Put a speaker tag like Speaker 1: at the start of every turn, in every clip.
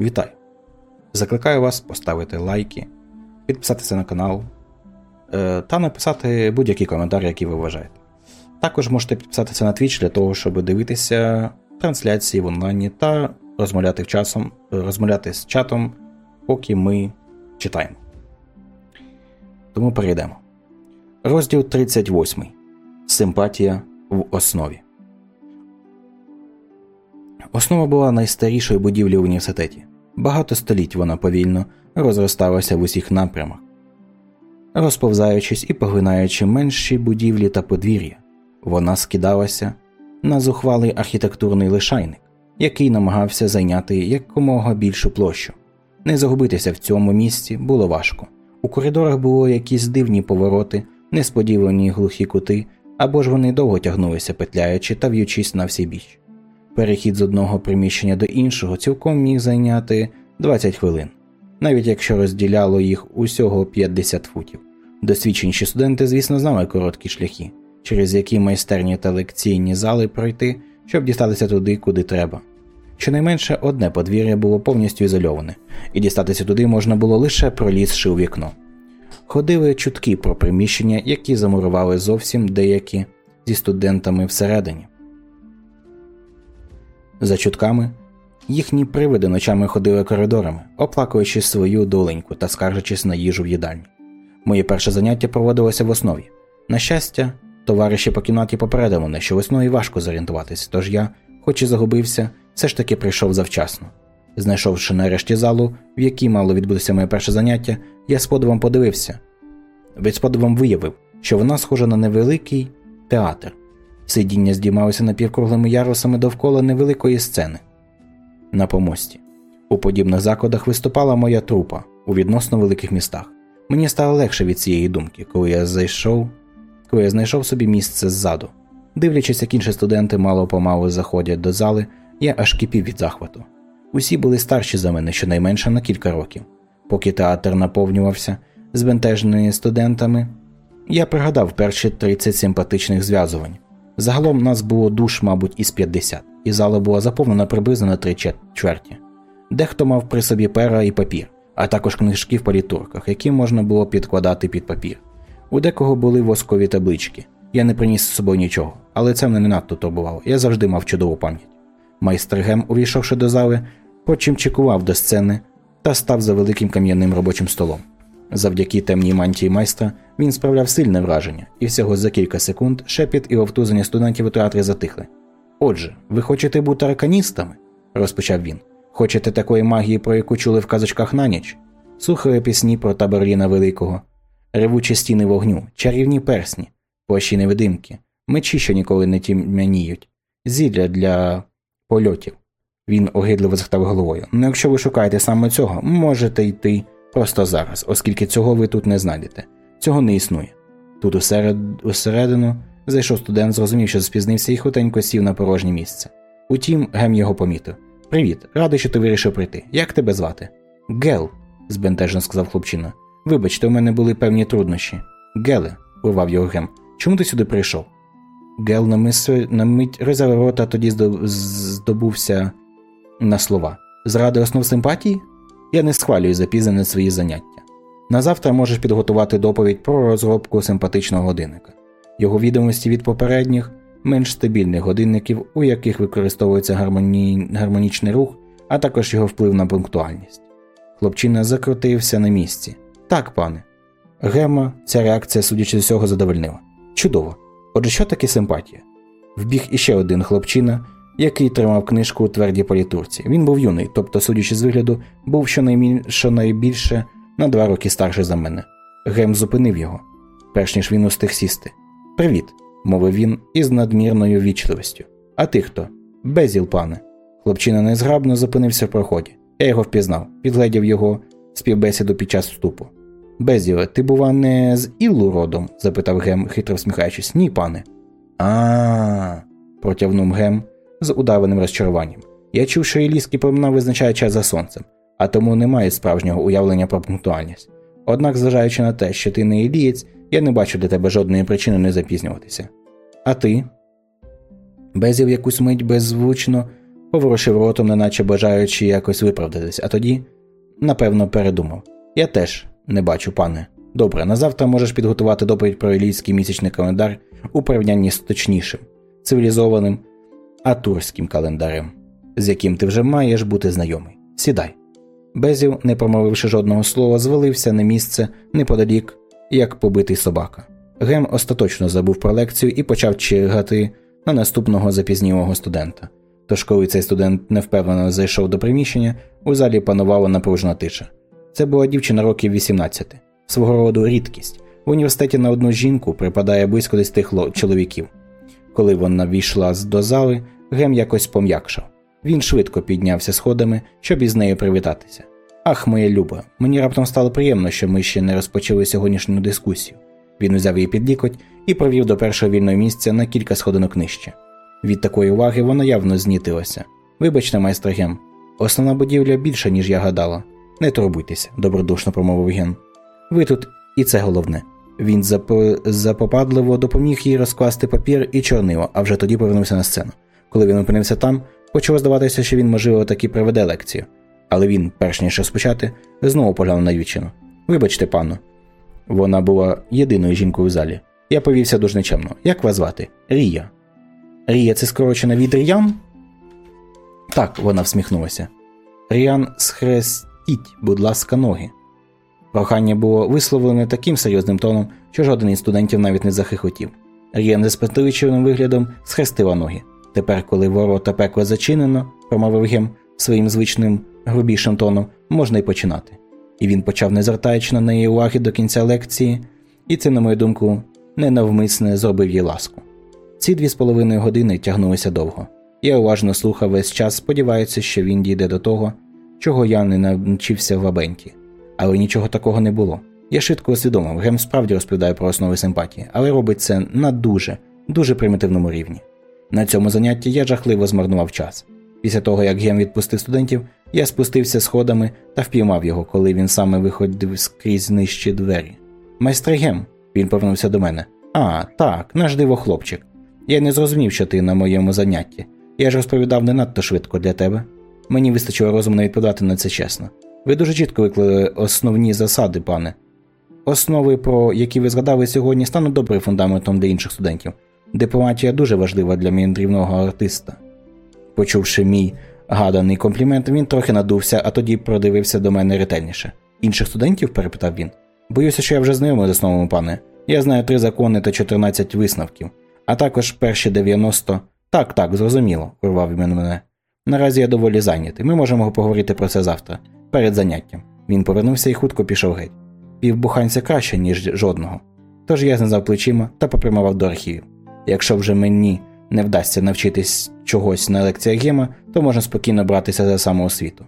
Speaker 1: Вітаю! Закликаю вас поставити лайки, підписатися на канал е, та написати будь-який коментар, який ви вважаєте. Також можете підписатися на Twitch для того, щоб дивитися трансляції в онлайні та розмовляти, часом, розмовляти з чатом, поки ми читаємо. Тому перейдемо. Розділ 38. Симпатія в основі. Основа була найстарішою будівлі в університеті. Багато століть вона повільно розросталася в усіх напрямах, розповзаючись і поглинаючи менші будівлі та подвір'я, вона скидалася на зухвалий архітектурний лишайник, який намагався зайняти якомога більшу площу. Не загубитися в цьому місці було важко. У коридорах було якісь дивні повороти, несподівані глухі кути, або ж вони довго тягнулися, петляючи та в'ючись на всі біч. Перехід з одного приміщення до іншого цілком міг зайняти 20 хвилин, навіть якщо розділяло їх усього 50 футів. Досвідченіші студенти, звісно, знали короткі шляхи, через які майстерні та лекційні зали пройти, щоб дістатися туди, куди треба. Щонайменше одне подвір'я було повністю ізольоване, і дістатися туди можна було лише пролізши у вікно. Ходили чутки про приміщення, які замурували зовсім деякі зі студентами всередині. За чутками, їхні привиди ночами ходили коридорами, оплакуючи свою доленьку та скаржачись на їжу в їдальні. Моє перше заняття проводилося в основі. На щастя, товариші по кімнаті попередили мене, що в основі важко зорієнтуватись, тож я, хоч і загубився, все ж таки прийшов завчасно. Знайшовши нарешті залу, в якій мало відбутися моє перше заняття, я з подивом подивився. Від подивом виявив, що вона схожа на невеликий театр. Сидіння здіймалося напівкруглими ярусами довкола невеликої сцени. На помості. У подібних закладах виступала моя трупа у відносно великих містах. Мені стало легше від цієї думки, коли я зайшов, коли я знайшов собі місце ззаду. Дивлячись, як інші студенти мало помалу заходять до зали, я аж кипів від захвату. Усі були старші за мене щонайменше на кілька років. Поки театр наповнювався збентеженими студентами, я пригадав перші 30 симпатичних зв'язувань. Загалом нас було душ, мабуть, із 50, і зала була заповнена приблизно на три чверті. Дехто мав при собі пера і папір, а також книжки в політурках, які можна було підкладати під папір. У декого були воскові таблички. Я не приніс з собою нічого, але це мене не надто турбувало, я завжди мав чудову пам'ять. Майстер Гем, увійшовши до зали, почимчикував до сцени та став за великим кам'яним робочим столом. Завдяки темній мантії майстра він справляв сильне враження, і всього за кілька секунд шепіт і вовтузання студентів у театрі затихли. Отже, ви хочете бути арканістами? розпочав він. Хочете такої магії, про яку чули в казочках на ніч? Слухали пісні про таборліна Великого, ревучі стіни вогню, чарівні персні, плащі невидимки, мечі, що ніколи не тім'яніють, зілля для польотів. Він огидливо захтав головою. Ну, якщо ви шукаєте саме цього, можете йти просто зараз, оскільки цього ви тут не знайдете. Цього не існує. Тут усеред... усередину зайшов студент, зрозумів, що спізнився і хутенько сів на порожнє місце. Утім, Гем його помітив. Привіт, радий, що ти вирішив прийти. Як тебе звати? Гел, збентежно сказав хлопчина. Вибачте, у мене були певні труднощі. Геле, урвав його Гем. Чому ти сюди прийшов? Гел на, мить розявив рота, тоді здобувся на слова. Зради основ симпатії? Я не схвалюю запізнене свої заняття. Назавтра можеш підготувати доповідь про розробку симпатичного годинника, його відомості від попередніх, менш стабільних годинників, у яких використовується гармоні... гармонічний рух, а також його вплив на пунктуальність. Хлопчина закрутився на місці. Так, пане. Гема, ця реакція, судячи з усього, задовольнила. Чудово. Отже, що таке симпатія? Вбіг іще один хлопчина, який тримав книжку у твердій політурці. Він був юний, тобто, судячи з вигляду, був щонайбільше на два роки старший за мене. Гем зупинив його, перш ніж він устиг сісти. Привіт, мовив він із надмірною вічливістю. А ти хто? Безіл, пане. Хлопчина незграбно зупинився в проході. Я його впізнав, підгледів його співбесіду під час вступу. Безіле, ти, бува, не з Іллу родом? запитав Гем, хитро всміхаючись. Ні, пане. А. протягнув Гем з удаваним розчаруванням. Я чув, що ілійські племена визначають час за сонцем, а тому не маю справжнього уявлення про пунктуальність. Однак, зважаючи на те, що ти не ілієць, я не бачу для тебе жодної причини не запізнюватися. А ти? Безів якусь мить беззвучно поворушив ротом, неначе бажаючи якось виправдатись, а тоді, напевно, передумав. Я теж не бачу, пане. Добре, на завтра можеш підготувати доповідь про елійський місячний календар у порівнянні з точнішим, цивілізованим атурським календарем, з яким ти вже маєш бути знайомий. Сідай. Безів, не промовивши жодного слова, звалився на місце неподалік, як побитий собака. Гем остаточно забув про лекцію і почав чергати на наступного запізнілого студента. Тож, коли цей студент невпевнено зайшов до приміщення, у залі панувала напружена тиша. Це була дівчина років 18, свого роду рідкість. В університеті на одну жінку припадає близько 10 чоловіків. Коли вона війшла до зали, Гем якось пом'якшав. Він швидко піднявся сходами, щоб із нею привітатися. Ах, моя люба, мені раптом стало приємно, що ми ще не розпочали сьогоднішню дискусію. Він узяв її під лікоть і провів до першого вільного місця на кілька сходинок нижче. Від такої уваги вона явно знітилася. Вибачте, майстер Ген, основна будівля більша, ніж я гадала. Не турбуйтеся, добродушно промовив Ген. Ви тут, і це головне. Він зап... запопадливо допоміг їй розкласти папір і чорнило, а вже тоді повернувся на сцену. Коли він опинився там, почало здаватися, що він, можливо, таки проведе лекцію. Але він, перш ніж розпочати, знову поглянув на дівчину. Вибачте, пану. Вона була єдиною жінкою в залі. Я повівся дуже нечемно. Як вас звати? Рія. Рія це скорочена від Ріян? Так, вона всміхнулася. Ріян, схрестіть, будь ласка, ноги. Прохання було висловлене таким серйозним тоном, що жоден із студентів навіть не захихотів. Ріян з спантеличевим виглядом схрестила ноги. Тепер, коли ворота пекла зачинено, промовив Гем своїм звичним грубішим тоном, можна й починати. І він почав, не звертаючи на неї уваги до кінця лекції, і це, на мою думку, ненавмисне зробив їй ласку. Ці дві з половиною години тягнулися довго. Я уважно слухав весь час, сподіваючись, що він дійде до того, чого я не навчився в Абенті. Але нічого такого не було. Я швидко усвідомив, Гем справді розповідає про основи симпатії, але робить це на дуже, дуже примітивному рівні. На цьому занятті я жахливо змарнував час. Після того, як Гем відпустив студентів, я спустився сходами та впіймав його, коли він саме виходив скрізь нижчі двері. Майстре Гем, він повернувся до мене. А, так, наш диво хлопчик. Я не зрозумів, що ти на моєму занятті. Я ж розповідав не надто швидко для тебе. Мені вистачило розуму не відповідати на це чесно. Ви дуже чітко виклали основні засади, пане. Основи, про які ви згадали сьогодні, стануть добрим фундаментом для інших студентів. Дипломатія дуже важлива для міндрівного артиста. Почувши мій гаданий комплімент, він трохи надувся, а тоді продивився до мене ретельніше. Інших студентів? перепитав він. Боюся, що я вже знайомий з основами, пане. Я знаю три закони та 14 висновків, а також перші 90. Так, так, зрозуміло, урвав він мене. Наразі я доволі зайнятий. Ми можемо поговорити про це завтра, перед заняттям. Він повернувся і хутко пішов геть. Півбуханця краще, ніж жодного. Тож я знизав плечима та попрямував до архівів. Якщо вже мені не вдасться навчитись чогось на лекціях Гема, то можна спокійно братися за самоосвіту.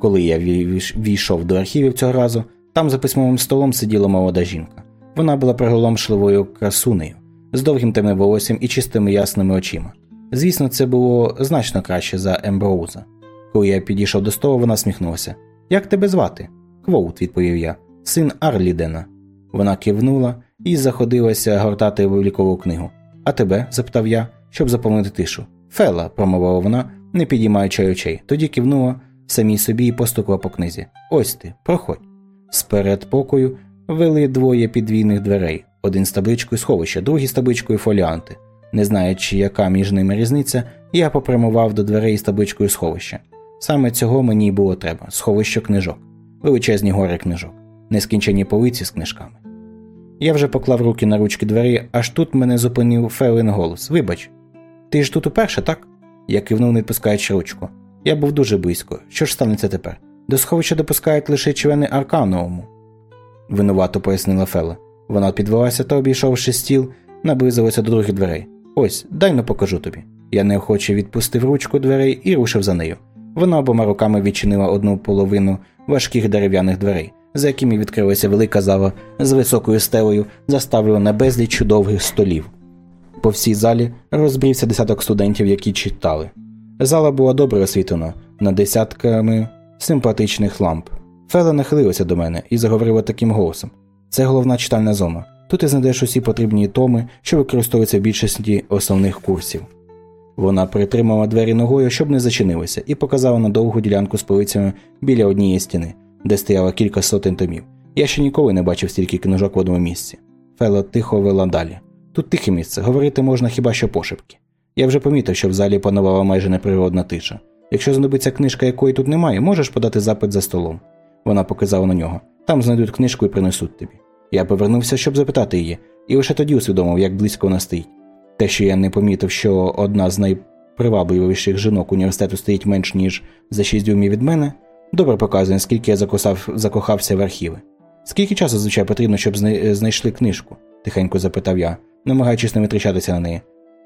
Speaker 1: Коли я війшов до архівів цього разу, там за письмовим столом сиділа молода жінка. Вона була приголомшливою красунею, з довгим темним волоссям і чистими ясними очима. Звісно, це було значно краще за Емброуза. Коли я підійшов до столу, вона сміхнулася. Як тебе звати? Квоут, відповів я, син Арлідена. Вона кивнула і заходилася гортати вилікову книгу. А тебе? запитав я, щоб заповнити тишу. Фела, промовила вона, не підіймаючи очей, тоді кивнула самій собі і постукла по книзі. Ось ти, проходь. З передпокою вели двоє підвійних дверей, один з табличкою сховища, другий з табличкою фоліанти. Не знаючи, яка між ними різниця, я попрямував до дверей з табличкою сховища. Саме цього мені й було треба сховище книжок, величезні гори книжок, нескінчені полиці з книжками. Я вже поклав руки на ручки двері, аж тут мене зупинив Фелин голос. Вибач, ти ж тут уперше, так? Я кивнув, не відпускаючи ручку. Я був дуже близько. Що ж станеться тепер? До сховища допускають лише члени Аркановому, винувато пояснила Фела. Вона підвелася та, обійшовши стіл, наблизилася до других дверей. Ось, дай но покажу тобі. Я неохоче відпустив ручку дверей і рушив за нею. Вона обома руками відчинила одну половину важких дерев'яних дверей, за якими відкрилася велика зала з високою стелею, заставлена безліч довгих столів. По всій залі розбрівся десяток студентів, які читали. Зала була добре освітлена на десятками симпатичних ламп. Фела нахилилася до мене і заговорила таким голосом: це головна читальна зона. Тут ти знайдеш усі потрібні томи, що використовуються в більшості основних курсів. Вона притримала двері ногою, щоб не зачинилися, і показала на довгу ділянку з полицями біля однієї стіни, де стояло кілька сотень томів. Я ще ніколи не бачив стільки книжок в одному місці. Фело тихо вела далі. Тут тихе місце, говорити можна хіба що пошепки. Я вже помітив, що в залі панувала майже неприродна тиша. Якщо знадобиться книжка, якої тут немає, можеш подати запит за столом. Вона показала на нього. Там знайдуть книжку і принесуть тобі. Я повернувся, щоб запитати її, і лише тоді усвідомив, як близько вона стоїть. Те, що я не помітив, що одна з найпривабливіших жінок університету стоїть менш ніж за шість дюймів від мене, добре показує, скільки я закосав, закохався в архіви. Скільки часу, звичайно, потрібно, щоб знайшли книжку? тихенько запитав я, намагаючись не витрачатися на неї.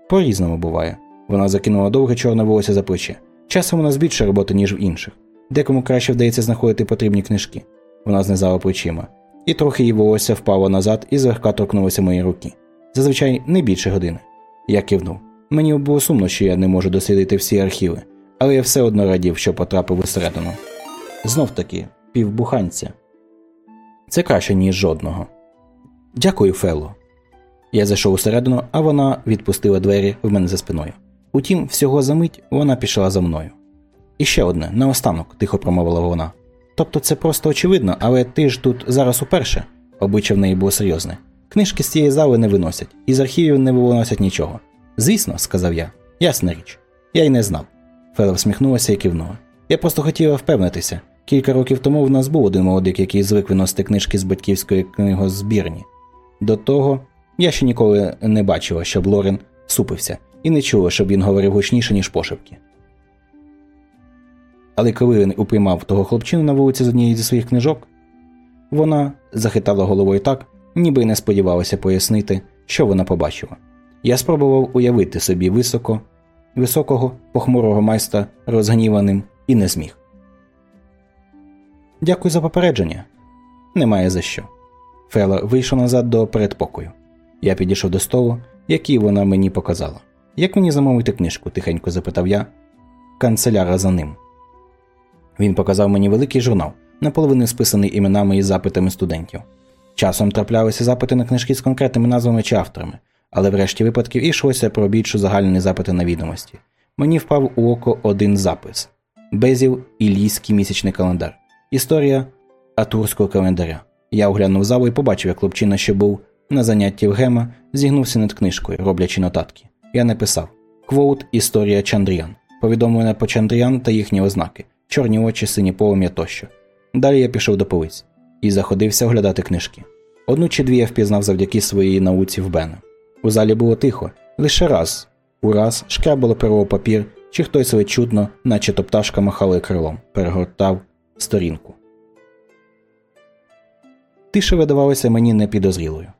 Speaker 1: По різному буває. Вона закинула довге чорне волосся за плече. Часом у нас більше роботи, ніж в інших. Декому краще вдається знаходити потрібні книжки. Вона знизала плечима, і трохи її волосся впало назад і злегка торкнулося моєї руки. Зазвичай не більше години. Я кивнув. Мені було сумно, що я не можу дослідити всі архіви, але я все одно радів, що потрапив усередину. Знов таки, півбуханця. Це краще, ніж жодного. Дякую, Фелло. Я зайшов усередину, а вона відпустила двері в мене за спиною. Утім, всього за мить вона пішла за мною. І ще одне, наостанок, тихо промовила вона. Тобто це просто очевидно, але ти ж тут зараз уперше, обличчя в неї було серйозне. Книжки з цієї зали не виносять, і з архівів не виносять нічого. Звісно, сказав я. Ясна річ. Я й не знав. Фела всміхнулася і кивнула. Я просто хотіла впевнитися. Кілька років тому в нас був один молодик, який звик виносити книжки з батьківської книгозбірні. До того я ще ніколи не бачила, щоб Лорен супився, і не чула, щоб він говорив гучніше, ніж пошепки. Але коли він упіймав того хлопчину на вулиці з однієї зі своїх книжок, вона захитала головою так, ніби й не сподівалася пояснити, що вона побачила. Я спробував уявити собі високо, високого, похмурого майстра розгніваним і не зміг. Дякую за попередження. Немає за що. Фела вийшов назад до передпокою. Я підійшов до столу, який вона мені показала. Як мені замовити книжку? тихенько запитав я, канцеляра за ним. Він показав мені великий журнал, наполовину списаний іменами і запитами студентів. Часом траплялися запити на книжки з конкретними назвами чи авторами, але в решті випадків йшлося про більш загальні запити на відомості. Мені впав у око один запис Безів Ілійський місячний календар. Історія Атурського календаря. Я оглянув залу і побачив, як хлопчина, що був на занятті в Гема, зігнувся над книжкою, роблячи нотатки. Я написав Квоут Історія Чандріян, повідомлення по Чандріян та їхні ознаки, чорні очі, сині полум'я тощо. Далі я пішов до полиць і заходився оглядати книжки. Одну чи дві я впізнав завдяки своїй науці в Бена. У залі було тихо, лише раз ураз шкрябало перо папір, чи хтось ледь чутно, наче то пташка махала крилом, перегортав сторінку. Тиша видавалася мені непідозрілою,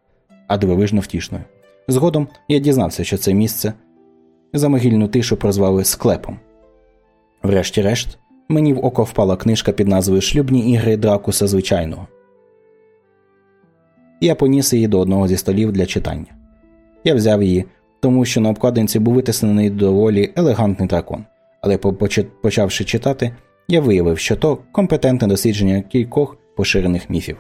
Speaker 1: а дивовижно втішною. Згодом я дізнався, що це місце за могильну тишу прозвали склепом. Врешті-решт, мені в око впала книжка під назвою Шлюбні ігри Дракуса звичайного. Я поніс її до одного зі столів для читання. Я взяв її, тому що на обкладинці був витиснений доволі елегантний дракон, але почавши читати, я виявив, що то компетентне дослідження кількох поширених міфів.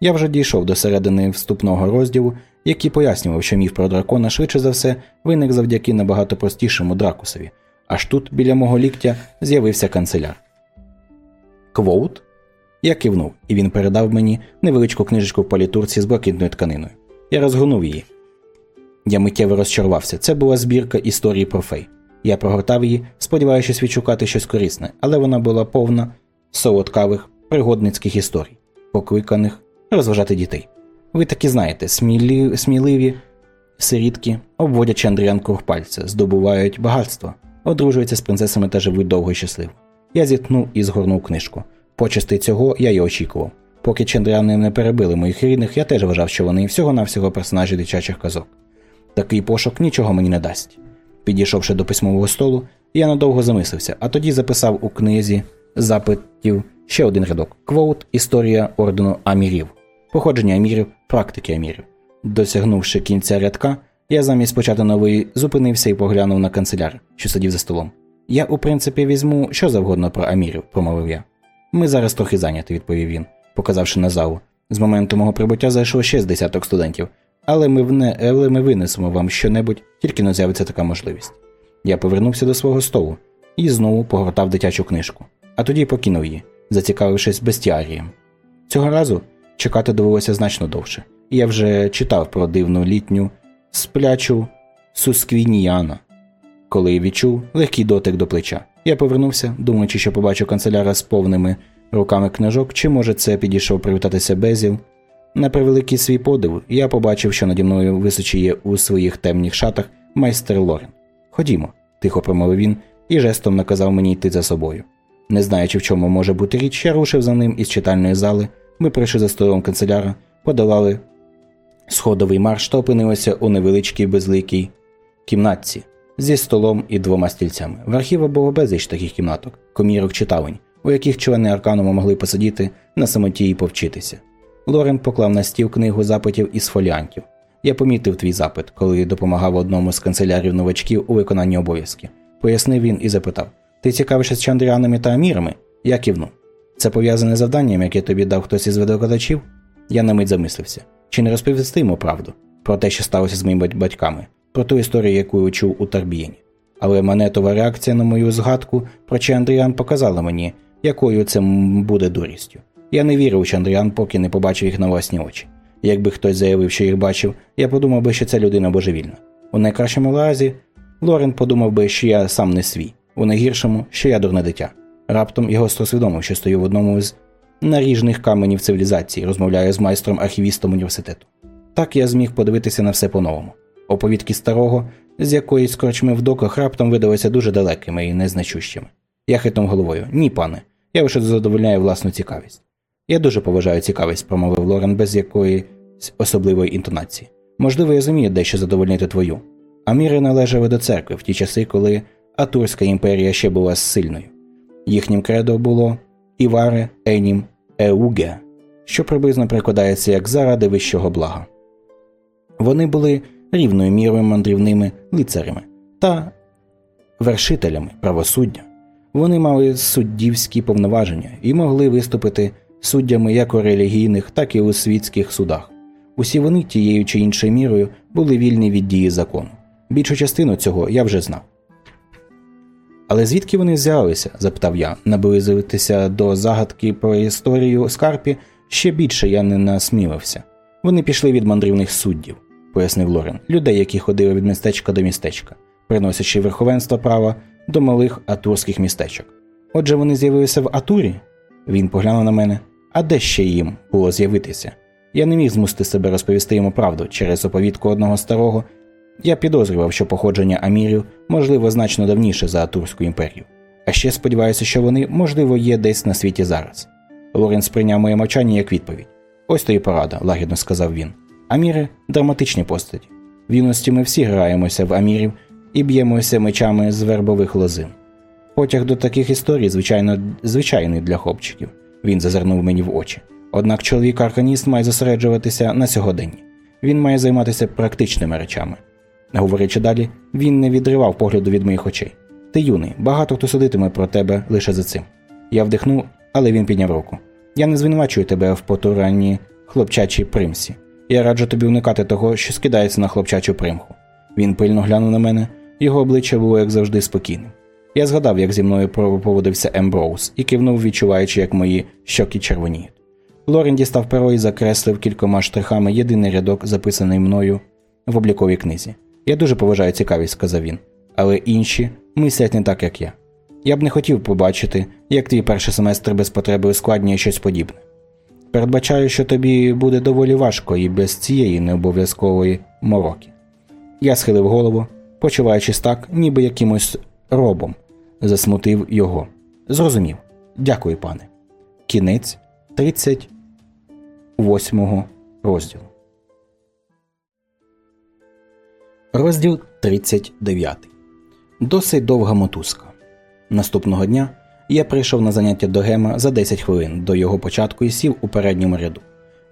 Speaker 1: Я вже дійшов до середини вступного розділу, який пояснював, що міф про дракона швидше за все виник завдяки набагато простішому дракусові, аж тут, біля мого ліктя, з'явився канцеляр. Квоут? Я кивнув, і він передав мені невеличку книжечку в палітурці з блакитною тканиною. Я розгорнув її. Я миттєво розчарувався. Це була збірка історії про фей. Я прогортав її, сподіваючись відшукати щось корисне, але вона була повна солодкавих пригодницьких історій, покликаних розважати дітей. Ви таки знаєте, смілі... сміливі сирітки, обводячи Андріан круг пальця, здобувають багатство, одружуються з принцесами та живуть довго і щасливо. Я зітхнув і згорнув книжку. Почасти цього я й очікував. Поки чендряни не перебили моїх рідних, я теж вважав, що вони всього-навсього персонажі дитячих казок. Такий пошук нічого мені не дасть. Підійшовши до письмового столу, я надовго замислився, а тоді записав у книзі запитів ще один рядок: Квоут Історія ордену Амірів, походження Амірів, практики Амірів. Досягнувши кінця рядка, я замість почати новий зупинився і поглянув на канцеляр, що сидів за столом. Я, у принципі, візьму що завгодно про Амірів, промовив я. Ми зараз трохи зайняті, відповів він, показавши на залу. З моменту мого прибуття зайшло ще з десяток студентів, але ми вне... але ми винесемо вам щонебудь, тільки не з'явиться така можливість. Я повернувся до свого столу і знову погортав дитячу книжку, а тоді покинув її, зацікавившись бестіарієм. Цього разу чекати довелося значно довше, я вже читав про дивну літню сплячу Сусквініяна, коли відчув легкий дотик до плеча. Я повернувся, думаючи, що побачу канцеляра з повними руками книжок, чи може це підійшов привітатися Безіл. На превеликий свій подив, я побачив, що наді мною височіє у своїх темних шатах майстер Лорен. Ходімо, тихо промовив він і жестом наказав мені йти за собою. Не знаючи, в чому може бути річ, я рушив за ним із читальної зали, ми прийшли за столом канцеляра, подолали сходовий марш та опинилися у невеличкій безликій кімнатці зі столом і двома стільцями. В архіві було безліч таких кімнаток, комірок читалень, у яких члени аркануму могли посидіти на самоті і повчитися. Лорен поклав на стіл книгу запитів із фоліантів. Я помітив твій запит, коли допомагав одному з канцелярів новачків у виконанні обов'язків. Пояснив він і запитав: Ти цікавишся з чандріанами та амірами? Я кивнув. Це пов'язане з завданням, яке тобі дав хтось із викладачів? Я на мить замислився. Чи не розповісти йому правду про те, що сталося з моїми батьками, про ту історію, яку я чув у Тарбієні? Але монетова реакція на мою згадку про Чандріан показала мені, якою це буде дурістю. Я не вірив у Чандріан, поки не побачив їх на власні очі. Якби хтось заявив, що їх бачив, я подумав би, що це людина божевільна. У найкращому разі Лорен подумав би, що я сам не свій, у найгіршому, що я дурне дитя. Раптом я гостро свідомив, що стою в одному з наріжних каменів цивілізації, розмовляю з майстром-архівістом університету. Так я зміг подивитися на все по-новому. Оповідки старого, з якоїсь корчми в доках раптом видалися дуже далекими і незначущими. Я хитнув головою ні, пане, я лише задовольняю власну цікавість. Я дуже поважаю цікавість, промовив Лорен без якоїсь особливої інтонації. Можливо, я зумію дещо задовольнити твою. Аміри належали до церкви в ті часи, коли Атурська імперія ще була сильною. Їхнім кредо було Іваре Енім Еуге, що приблизно прикладається як заради вищого блага. Вони були рівною мірою мандрівними лицарями та вершителями правосуддя. Вони мали суддівські повноваження і могли виступити суддями як у релігійних, так і у світських судах. Усі вони тією чи іншою мірою були вільні від дії закону. Більшу частину цього я вже знав. Але звідки вони взялися? запитав я, наблизитися до загадки про історію Скарпі ще більше я не насмілився. Вони пішли від мандрівних суддів, пояснив Лорен, людей, які ходили від містечка до містечка, приносячи верховенство права до малих атурських містечок. Отже, вони з'явилися в Атурі? Він поглянув на мене. А де ще їм було з'явитися? Я не міг змусити себе розповісти йому правду через оповідку одного старого. Я підозрював, що походження амірів можливо значно давніше за Атурську імперію. А ще сподіваюся, що вони, можливо, є десь на світі зараз. Лорен сприйняв моє мовчання як відповідь. Ось то і порада, лагідно сказав він. Аміри драматичні постаті. В юності ми всі граємося в амірів і б'ємося мечами з вербових лозин. Потяг до таких історій, звичайно, звичайний для хлопчиків. Він зазирнув мені в очі. Однак чоловік арканіст має зосереджуватися на сьогоденні. Він має займатися практичними речами. Говорячи далі, він не відривав погляду від моїх очей. Ти юний, багато хто судитиме про тебе лише за цим. Я вдихнув, але він підняв руку. Я не звинувачую тебе в потуранні хлопчачій примсі. Я раджу тобі уникати того, що скидається на хлопчачу примху. Він пильно глянув на мене, його обличчя було, як завжди, спокійним. Я згадав, як зі мною поводився Емброуз, і кивнув, відчуваючи, як мої щоки червоніють. Лорен дістав перо і закреслив кількома штрихами єдиний рядок, записаний мною в обліковій книзі. Я дуже поважаю цікавість, сказав він, але інші мислять не так, як я. Я б не хотів побачити, як твій перший семестр без потреби ускладнює щось подібне. Передбачаю, що тобі буде доволі важко і без цієї необов'язкової мороки. Я схилив голову, почуваючись так, ніби якимось робом, засмутив його. Зрозумів. Дякую, пане. Кінець 38 розділу. Розділ 39. Досить довга мотузка. Наступного дня я прийшов на заняття до Гема за 10 хвилин до його початку і сів у передньому ряду.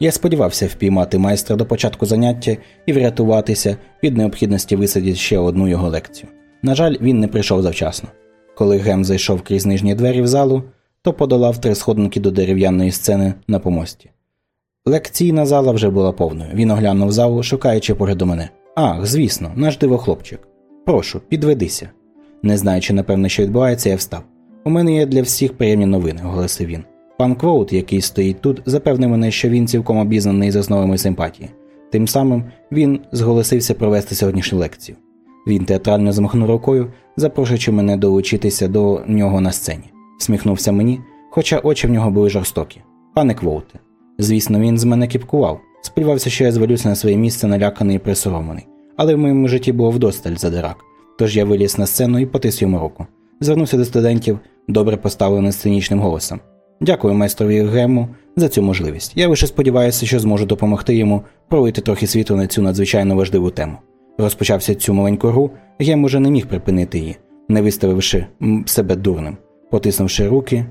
Speaker 1: Я сподівався впіймати майстра до початку заняття і врятуватися від необхідності висадити ще одну його лекцію. На жаль, він не прийшов завчасно. Коли Гем зайшов крізь нижні двері в залу, то подолав три сходинки до дерев'яної сцени на помості. Лекційна зала вже була повною. Він оглянув залу, шукаючи погляду мене. Ах, звісно, наш дивохлопчик. Прошу, підведися. Не знаючи, напевне, що відбувається, я встав. У мене є для всіх приємні новини, оголосив він. Пан Квоут, який стоїть тут, запевнив мене, що він цілком обізнаний з основами симпатії. Тим самим він зголосився провести сьогоднішню лекцію. Він театрально змахнув рукою, запрошуючи мене долучитися до нього на сцені. Всміхнувся мені, хоча очі в нього були жорстокі. Пане Квоуте. Звісно, він з мене кіпкував. Сподівався, що я звалюся на своє місце наляканий і присоромлений. Але в моєму житті було вдосталь задирак. Тож я виліз на сцену і потис йому руку. Звернувся до студентів, добре поставленим сценічним голосом. Дякую майстрові Гему за цю можливість. Я лише сподіваюся, що зможу допомогти йому пролити трохи світу на цю надзвичайно важливу тему. Розпочався цю маленьку гру, Гем уже не міг припинити її, не виставивши себе дурним. Потиснувши руки,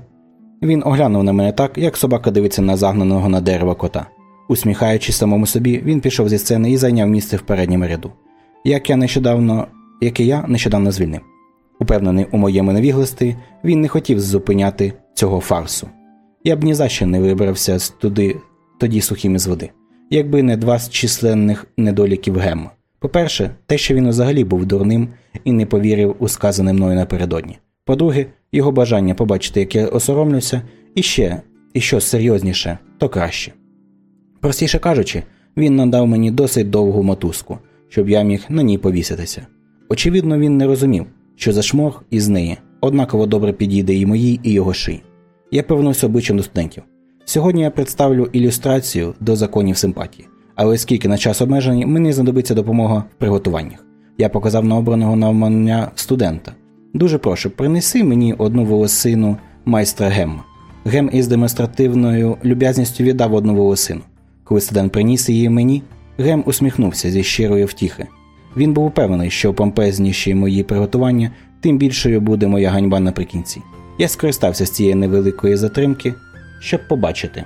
Speaker 1: він оглянув на мене так, як собака дивиться на загнаного на дерево кота. Усміхаючись самому собі, він пішов зі сцени і зайняв місце в передньому ряду. Як я нещодавно, як і я нещодавно звільнив. Упевнений у моєму невіглості, він не хотів зупиняти цього фарсу. Я б ні за що не вибрався туди, тоді сухим із води, якби не два з численних недоліків Гемма. По-перше, те, що він взагалі був дурним і не повірив у сказане мною напередодні. По-друге, його бажання побачити, як я осоромлюся, і ще, і що серйозніше, то краще. Простіше кажучи, він надав мені досить довгу мотузку, щоб я міг на ній повіситися. Очевидно, він не розумів, що за шмор із неї однаково добре підійде і моїй, і його шиї. Я повернувся обличчям до студентів. Сьогодні я представлю ілюстрацію до законів симпатії, але оскільки на час обмежений, мені знадобиться допомога в приготуваннях. Я показав на обраного навмання студента. Дуже прошу, принеси мені одну волосину майстра Гемма. Гем із демонстративною люб'язністю віддав одну волосину. Коли студент приніс її мені, Гем усміхнувся зі щирої втіхи. Він був упевнений, що помпезніші мої приготування, тим більшою буде моя ганьба наприкінці. Я скористався з цієї невеликої затримки, щоб побачити,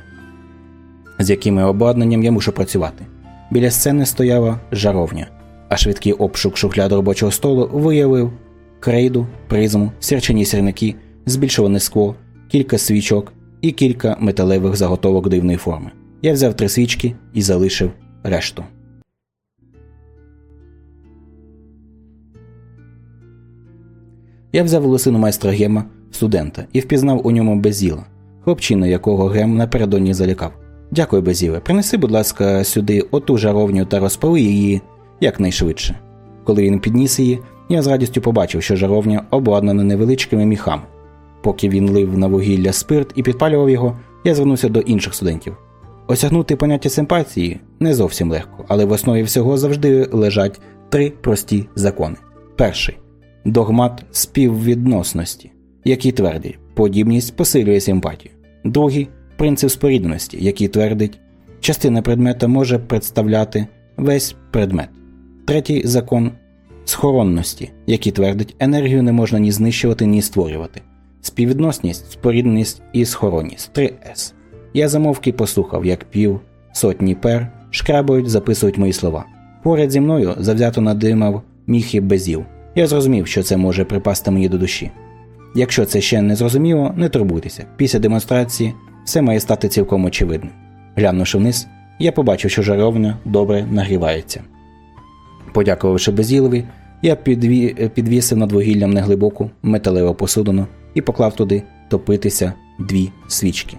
Speaker 1: з якими обладнанням я мушу працювати. Біля сцени стояла жаровня, а швидкий обшук шухляд робочого столу виявив крейду, призму, сірчані сірники, збільшуване скло, кілька свічок і кілька металевих заготовок дивної форми. Я взяв три свічки і залишив решту. Я взяв волосину майстра Гема, студента, і впізнав у ньому Безіла, хлопчину, якого Гем напередодні залякав. Дякую, Безіле. Принеси, будь ласка, сюди оту жаровню та розпали її якнайшвидше. Коли він підніс її, я з радістю побачив, що жаровня обладнана невеличкими міхами. Поки він лив на вугілля спирт і підпалював його, я звернувся до інших студентів. Осягнути поняття симпатії не зовсім легко, але в основі всього завжди лежать три прості закони. Перший догмат співвідносності, який твердить, подібність посилює симпатію. Другий принцип спорідності, який твердить, частина предмета може представляти весь предмет. Третій закон схоронності, який твердить, енергію не можна ні знищувати, ні створювати. Співвідносність, спорідненість і схоронність 3С. Я замовки послухав, як пів сотні пер шкрабають, записують мої слова. Поряд зі мною завзято надимав міхи безів. Я зрозумів, що це може припасти мені до душі. Якщо це ще не зрозуміло, не турбуйтеся. Після демонстрації все має стати цілком очевидним. Глянувши вниз, я побачив, що жаровня добре нагрівається. Подякувавши Безілові, я підві... підвісив над вугіллям неглибоку металеву посудину і поклав туди топитися дві свічки.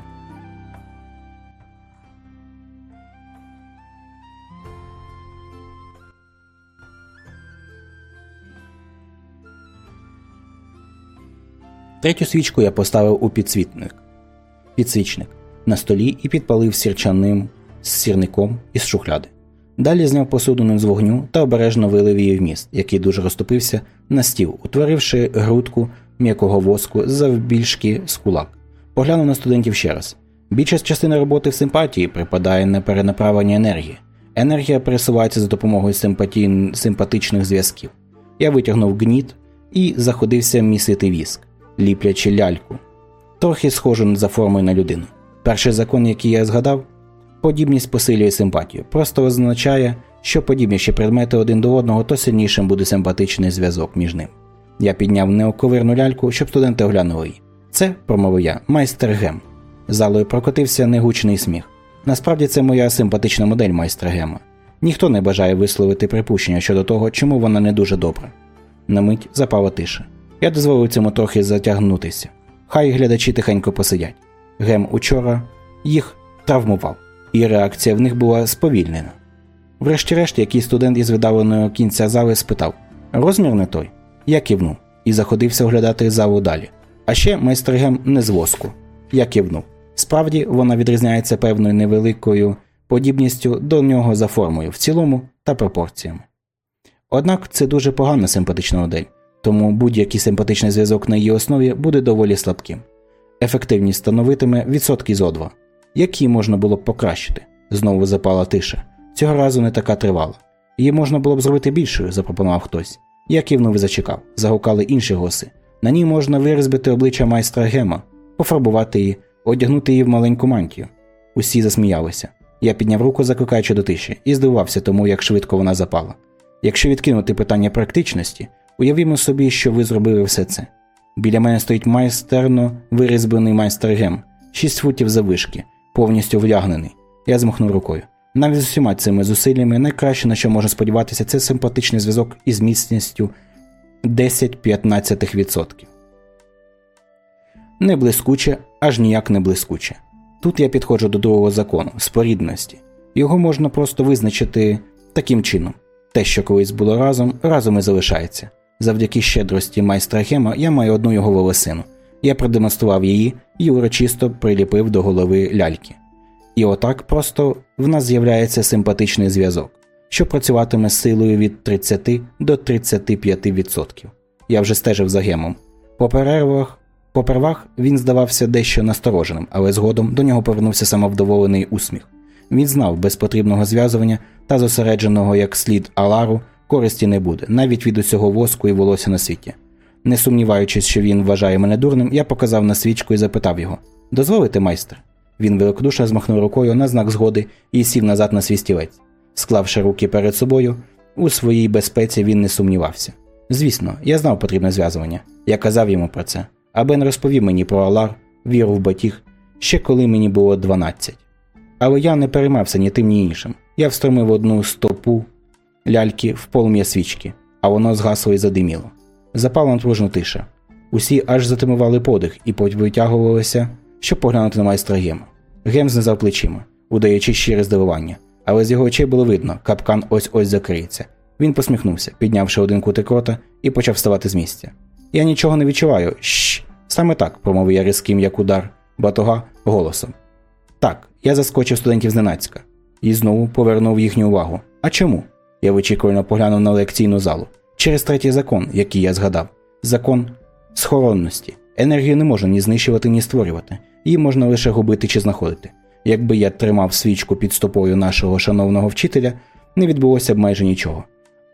Speaker 1: Третю свічку я поставив у підсвітник, підсвічник на столі і підпалив сірчаним з сірником із шухляди. Далі зняв посудину з вогню та обережно вилив її в міст, який дуже розтопився на стіл, утворивши грудку м'якого воску завбільшки з кулак. Поглянув на студентів ще раз. Більша частина роботи в симпатії припадає на перенаправлення енергії. Енергія пересувається за допомогою симпатичних зв'язків. Я витягнув гніт і заходився місити віск ліплячи ляльку, трохи схожу за формою на людину. Перший закон, який я згадав, подібність посилює симпатію, просто означає, що подібніші предмети один до одного, то сильнішим буде симпатичний зв'язок між ним. Я підняв неоковирну ляльку, щоб студенти оглянули її. Це, промовив я, майстер Гем. Залою прокотився негучний сміх. Насправді це моя симпатична модель майстра Гема. Ніхто не бажає висловити припущення щодо того, чому вона не дуже добра. На мить запала тиша. Я дозволив цьому трохи затягнутися. Хай глядачі тихенько посидять. Гем учора їх травмував, і реакція в них була сповільнена. Врешті-решт, який студент із видаленого кінця зали спитав розмір не той? Я кивнув і заходився оглядати залу далі. А ще майстер Гем не з воску. Я кивнув. Справді, вона відрізняється певною невеликою подібністю до нього за формою в цілому та пропорціями. Однак це дуже погана симпатична модель, тому будь-який симпатичний зв'язок на її основі буде доволі слабким. Ефективність становитиме відсотки зо два, які можна було б покращити. Знову запала тиша. Цього разу не така тривала. Її можна було б зробити більшою, запропонував хтось. Я кивнув і зачекав, загукали інші голоси. На ній можна вирізбити обличчя майстра Гема, пофарбувати її, одягнути її в маленьку мантію. Усі засміялися. Я підняв руку, закликаючи до тиші, і здивувався тому, як швидко вона запала. Якщо відкинути питання практичності, уявімо собі, що ви зробили все це. Біля мене стоїть майстерно вирізблений майстер Гем, 6 футів завишки, повністю вдягнений. Я змахнув рукою. Навіть з усіма цими зусиллями найкраще, на що можна сподіватися, це симпатичний зв'язок із міцністю 10-15%. Не блискуче, аж ніяк не блискуче. Тут я підходжу до другого закону спорідності. Його можна просто визначити таким чином: те, що колись було разом, разом і залишається. Завдяки щедрості майстра Гема я маю одну його волосину. Я продемонстрував її і урочисто приліпив до голови ляльки. І отак просто в нас з'являється симпатичний зв'язок, що працюватиме з силою від 30 до 35%. Я вже стежив за гемом. По перервах Попервах він здавався дещо настороженим, але згодом до нього повернувся самовдоволений усміх. Він знав, без потрібного зв'язування та зосередженого як слід Алару користі не буде, навіть від усього воску і волосся на світі. Не сумніваючись, що він вважає мене дурним, я показав на свічку і запитав його Дозволите, майстер? Він великодушно змахнув рукою на знак згоди і сів назад на свій стілець. Склавши руки перед собою, у своїй безпеці він не сумнівався. Звісно, я знав потрібне зв'язування, я казав йому про це. А Бен розповів мені про Алар, віру в батіг, ще коли мені було 12. Але я не переймався ні тим, ні іншим. Я встромив одну стопу ляльки в полум'я свічки, а воно згасло і задиміло. Запала напружна тиша. Усі аж затимували подих і витягувалися, щоб поглянути на майстра Гема. Гем знизав плечима, удаючи щире здивування, але з його очей було видно, капкан ось ось закриється. Він посміхнувся, піднявши один кутик рота, і почав вставати з місця. Я нічого не відчуваю. Щ. Саме так, промовив я різким, як удар батога голосом. Так, я заскочив студентів зненацька і знову повернув їхню увагу. А чому? Я вичікувально поглянув на лекційну залу. Через третій закон, який я згадав закон схоронності. Енергію не можна ні знищувати, ні створювати, її можна лише губити чи знаходити. Якби я тримав свічку під стопою нашого шановного вчителя, не відбулося б майже нічого.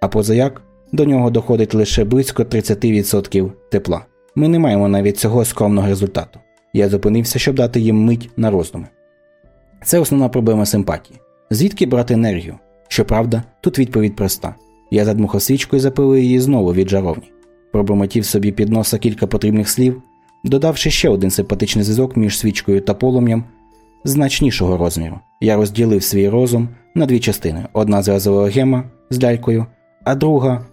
Speaker 1: А позаяк до нього доходить лише близько 30% тепла. Ми не маємо навіть цього скромного результату. Я зупинився, щоб дати їм мить на роздуми. Це основна проблема симпатії. Звідки брати енергію? Щоправда, тут відповідь проста. Я задмухав свічку і запилив її знову від жаровні. Пробормотів собі під носа кілька потрібних слів, додавши ще один симпатичний зв'язок між свічкою та полум'ям значнішого розміру. Я розділив свій розум на дві частини: одна зв'язувала гема з лялькою, а друга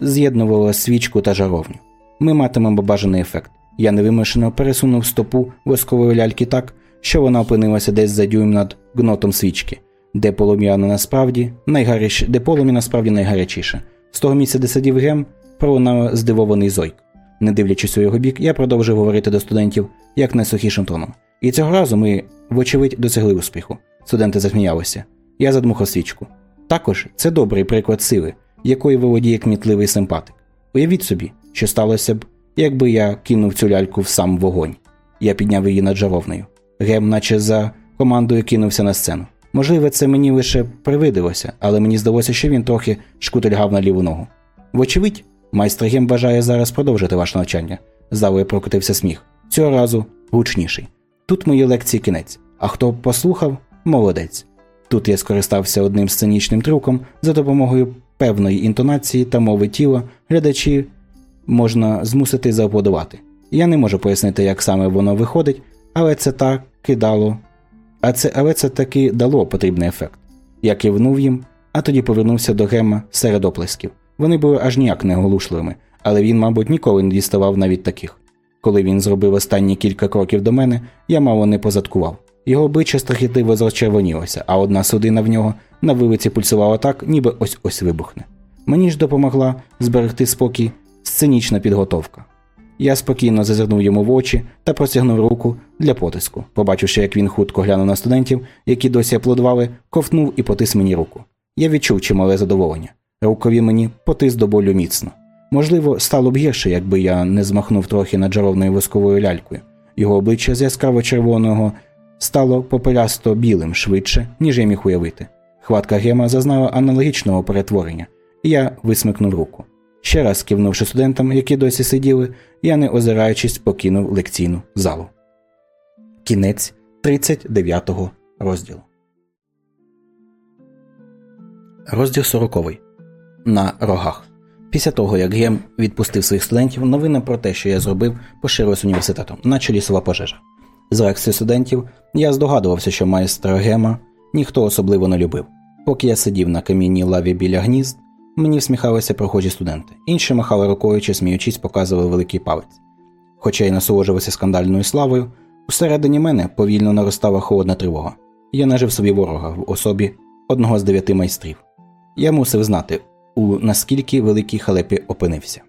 Speaker 1: з'єднувала свічку та жаровню. Ми матимемо бажаний ефект. Я невимушено пересунув стопу воскової ляльки так, що вона опинилася десь за дюйм над гнотом свічки, де полум'я насправді найгаряч... де полум'я насправді найгарячіше. З того місця, де сидів гем, пролунав здивований зойк. Не дивлячись у його бік, я продовжив говорити до студентів як найсухішим тоном. І цього разу ми, вочевидь, досягли успіху. Студенти засміялися. Я задмухав свічку. Також це добрий приклад сили, якою володіє кмітливий симпатик. Уявіть собі, що сталося б, якби я кинув цю ляльку в сам вогонь. Я підняв її над жаровнею. Гем, наче за командою, кинувся на сцену. Можливо, це мені лише привидилося, але мені здалося, що він трохи шкутильгав на ліву ногу. Вочевидь, майстер Гем бажає зараз продовжити ваше навчання. Залою прокотився сміх. Цього разу гучніший. Тут мої лекції кінець. А хто послухав, молодець. Тут я скористався одним сценічним трюком за допомогою певної інтонації та мови тіла глядачі можна змусити зааплодувати. Я не можу пояснити, як саме воно виходить, але це так кидало. А це, але це таки дало потрібний ефект. Я кивнув їм, а тоді повернувся до Гема серед оплесків. Вони були аж ніяк не оглушливими, але він, мабуть, ніколи не діставав навіть таких. Коли він зробив останні кілька кроків до мене, я мало не позадкував. Його обличчя страхітливо зачервонілося, а одна судина в нього на вилиці пульсувала так, ніби ось ось вибухне. Мені ж допомогла зберегти спокій сценічна підготовка. Я спокійно зазирнув йому в очі та простягнув руку для потиску. Побачивши, як він хутко глянув на студентів, які досі аплодували, ковтнув і потис мені руку. Я відчув чимале задоволення. Рукаві мені потис до болю міцно. Можливо, стало б гірше, якби я не змахнув трохи над жаровною восковою лялькою. Його обличчя з яскраво червоного стало попелясто білим швидше, ніж я міг уявити. Хватка гема зазнала аналогічного перетворення, я висмикнув руку. Ще раз кивнувши студентам, які досі сиділи, я не озираючись покинув лекційну залу. Кінець 39 розділу. Розділ 40. На рогах. Після того, як Гем відпустив своїх студентів, новина про те, що я зробив, поширилась університетом, наче лісова пожежа. З реакції студентів я здогадувався, що майстра Гема ніхто особливо не любив. Поки я сидів на камінній лаві біля гнізд, мені всміхалися прохожі студенти. Інші махали рукою чи сміючись, показували великий палець. Хоча й насолоджувався скандальною славою, усередині мене повільно наростала холодна тривога. Я нажив собі ворога в особі одного з дев'яти майстрів. Я мусив знати, у наскільки великій халепі опинився.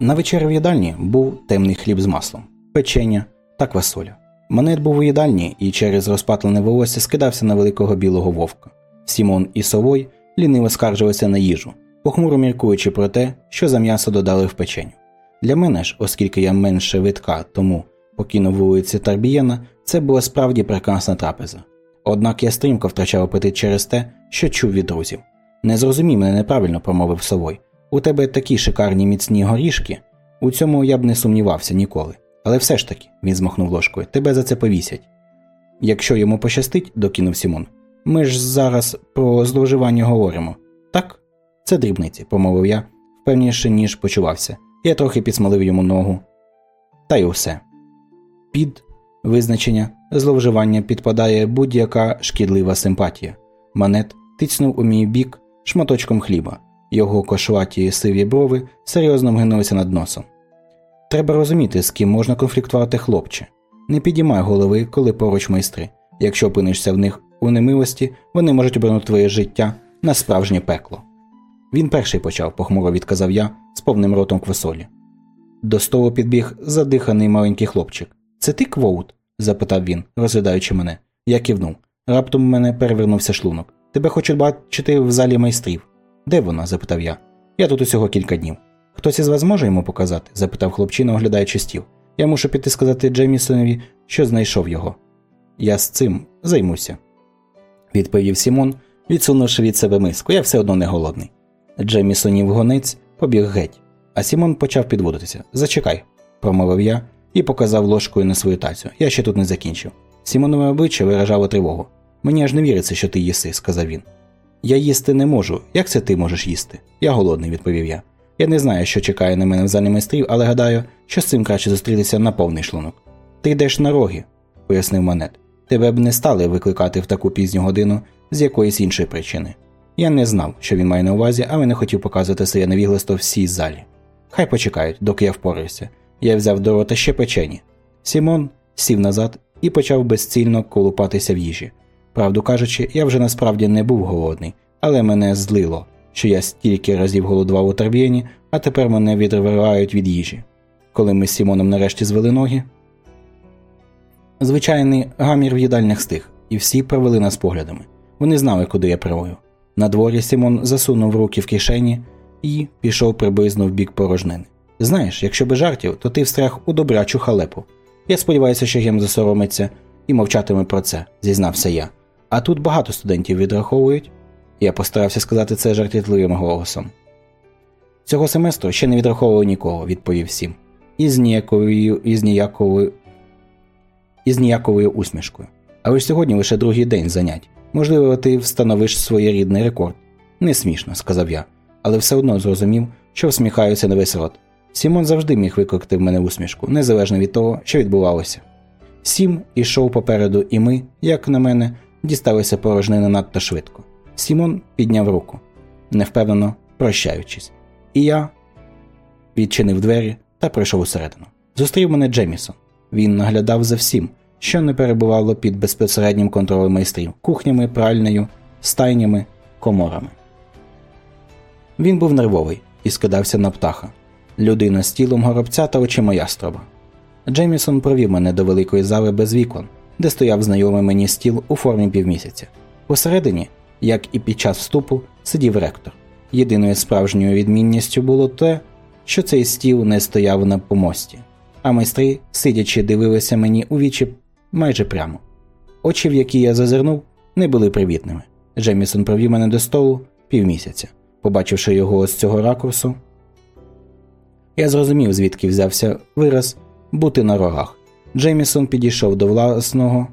Speaker 1: На вечері в їдальні був темний хліб з маслом, печення та квасоля. Манет був у їдальні і через розпатлене волосся скидався на великого білого вовка. Сіммон і Совой ліниво скаржилися на їжу, похмуро міркуючи про те, що за м'ясо додали в печеню. Для мене ж, оскільки я менше витка, тому покинув вулиці Тарбієна, це була справді прекрасна трапеза. Однак я стрімко втрачав апетит через те, що чув від друзів. Не зрозумій мене неправильно, промовив Совой. У тебе такі шикарні міцні горішки. У цьому я б не сумнівався ніколи. Але все ж таки, він змахнув ложкою, тебе за це повісять. Якщо йому пощастить, докинув Сіммон. Ми ж зараз про зловживання говоримо. Так? Це дрібниці, промовив я, впевніше, ніж почувався. Я трохи підсмалив йому ногу. Та й усе. Під визначення зловживання підпадає будь-яка шкідлива симпатія. Манет тицнув у мій бік шматочком хліба. Його кошлаті сиві брови серйозно вгинулися над носом. Треба розуміти, з ким можна конфліктувати хлопче. Не підіймай голови, коли поруч майстри. Якщо опинишся в них у немилості, вони можуть обернути твоє життя на справжнє пекло. Він перший почав, похмуро відказав я з повним ротом квасолі. До столу підбіг задиханий маленький хлопчик. Це ти Квоут? запитав він, розглядаючи мене. Я кивнув. Раптом у мене перевернувся шлунок. Тебе хочуть бачити в залі майстрів. Де вона? запитав я. Я тут усього кілька днів. Хтось із вас може йому показати? запитав хлопчина, оглядаючи стіл. Я мушу піти сказати Джемісонові, що знайшов його. Я з цим займуся, відповів Сіммон, відсунувши від себе миску. Я все одно не голодний. Джемісонів гонець побіг геть, а Сіммон почав підводитися. Зачекай, промовив я і показав ложкою на свою тацю. Я ще тут не закінчив. Сіммонове обличчя виражало тривогу. Мені аж не віриться, що ти їси, сказав він. Я їсти не можу. Як це ти можеш їсти? Я голодний, відповів я. Я не знаю, що чекає на мене в залі майстрів, але гадаю, що з цим краще зустрітися на повний шлунок. Ти йдеш на роги, пояснив Манет. Тебе б не стали викликати в таку пізню годину з якоїсь іншої причини. Я не знав, що він має на увазі, але не хотів показувати своє невігластво всій залі. Хай почекають, доки я впораюся. Я взяв до рота ще печені. Сіммон сів назад і почав безцільно колупатися в їжі. Правду кажучи, я вже насправді не був голодний, але мене злило, що я стільки разів голодував у Тарбієні, а тепер мене відривають від їжі. Коли ми з Сіммоном нарешті звели ноги. Звичайний гамір в їдальнях стих, і всі провели нас поглядами. Вони знали, куди я прямую. На дворі Сіммон засунув руки в кишені і пішов приблизно в бік порожнини. Знаєш, якщо без жартів, то ти встряг у добрячу халепу. Я сподіваюся, що Гем засоромиться і мовчатиме про це, зізнався я. А тут багато студентів відраховують. Я постарався сказати це жартітливим голосом. Цього семестру ще не відраховував нікого, відповів Сім. Із ніяковою, із ніяковою, із ніяковою усмішкою. Але сьогодні лише другий день занять. Можливо, ти встановиш своєрідний рекорд. Не смішно, сказав я, але все одно зрозумів, що всміхаються на весь рот. Сіммон завжди міг викликати в мене усмішку, незалежно від того, що відбувалося. Сім ішов попереду, і ми, як на мене, дісталися порожнини надто швидко. Сіммон підняв руку, невпевнено прощаючись. І я відчинив двері та пройшов усередину. Зустрів мене Джемісон. Він наглядав за всім, що не перебувало під безпосереднім контролем майстрів кухнями, пральнею, стайнями, коморами. Він був нервовий і скидався на птаха, людина з тілом горобця та очима ястроба. Джемісон провів мене до великої зали без вікон, де стояв знайомий мені стіл у формі півмісяця. Посередині, як і під час вступу, сидів ректор. Єдиною справжньою відмінністю було те, що цей стіл не стояв на помості, а майстри, сидячи, дивилися мені у вічі майже прямо. Очі, в які я зазирнув, не були привітними. Джемісон провів мене до столу півмісяця. Побачивши його з цього ракурсу, я зрозумів, звідки взявся вираз бути на рогах. Джеймісон підійшов до власного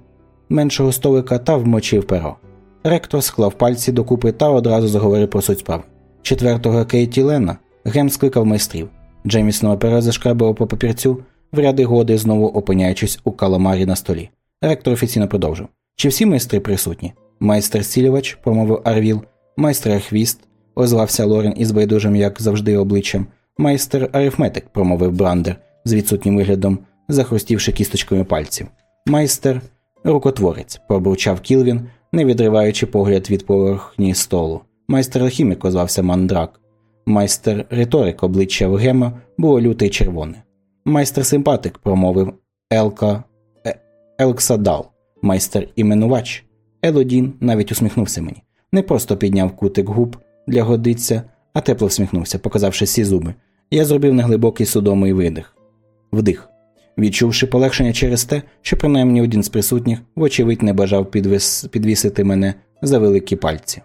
Speaker 1: меншого столика та вмочив перо. Ректор склав пальці докупи та одразу заговорив про суть справи. Четвертого Кейті Лена Гем скликав майстрів. Джеймісонова перо зашкрабило по папірцю в ряди годи, знову опиняючись у каламарі на столі. Ректор офіційно продовжив. Чи всі майстри присутні? Майстер цілівник, промовив Арвіл, майстер Хвіст, озвався Лорен із байдужим, як завжди, обличчям. Майстер арифметик, промовив Брандер з відсутнім виглядом, захрустівши кісточками пальців. Майстер рукотворець, пробурчав Кілвін, не відриваючи погляд від поверхні столу. Майстер алхімік озвався Мандрак. Майстер риторик обличчя Вгема було люте й червоне. Майстер симпатик, промовив Елка е, Елксадал, майстер іменувач. Елодін навіть усміхнувся мені. Не просто підняв кутик губ для годиця, а тепло всміхнувся, показавши всі зуби. Я зробив неглибокий судомий видих. Вдих. Відчувши полегшення через те, що принаймні один з присутніх, вочевидь, не бажав підвис... підвісити мене за великі пальці.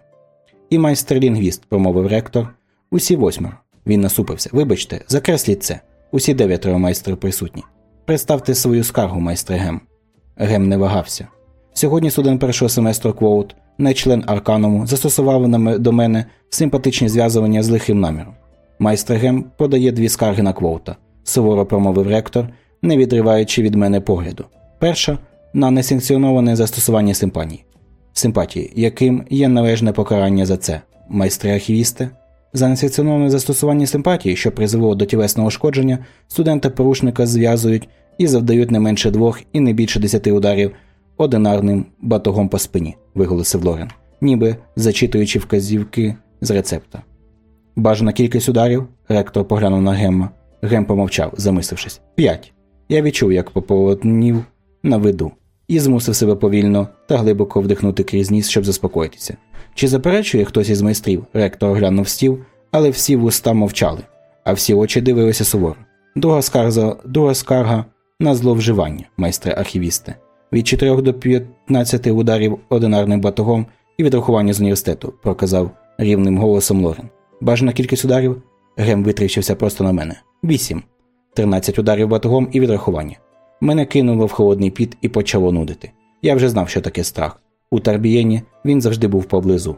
Speaker 1: І майстер лінгвіст, промовив ректор, усі восьмеро. Він насупився. Вибачте, закресліть це. Усі дев'ятеро майстрів присутні. Представте свою скаргу, майстре Гем. Гем не вагався. Сьогодні студент першого семестру Квоут, не член Арканому, застосував до мене симпатичні зв'язування з лихим наміром. Майстер Гем подає дві скарги на Квоута, суворо промовив ректор, не відриваючи від мене погляду. Перша на несанкціоноване застосування симпатії, симпатії, яким є належне покарання за це, майстри архівісти. За несанкціоноване застосування симпатії, що призвело до тілесного ушкодження, студента-порушника зв'язують і завдають не менше двох і не більше десяти ударів одинарним батогом по спині, виголосив Лорен, ніби зачитуючи вказівки з рецепта. Бажана кількість ударів, ректор поглянув на Гемма. Гем помовчав, замислившись. П'ять. Я відчув, як пополотнів на виду, і змусив себе повільно та глибоко вдихнути крізь ніс, щоб заспокоїтися. Чи заперечує хтось із майстрів? Ректор оглянув стіл, але всі вуста мовчали, а всі очі дивилися суворо. Друга скарга, друга скарга на зловживання, майстри архівісти. Від 4 до 15 ударів одинарним батогом і відрахування з університету, проказав рівним голосом Лорен. Бажана кількість ударів. Грем витріщився просто на мене. Вісім. Тринадцять ударів батогом і відрахування. Мене кинуло в холодний піт і почало нудити. Я вже знав, що таке страх. У Тарбієні він завжди був поблизу.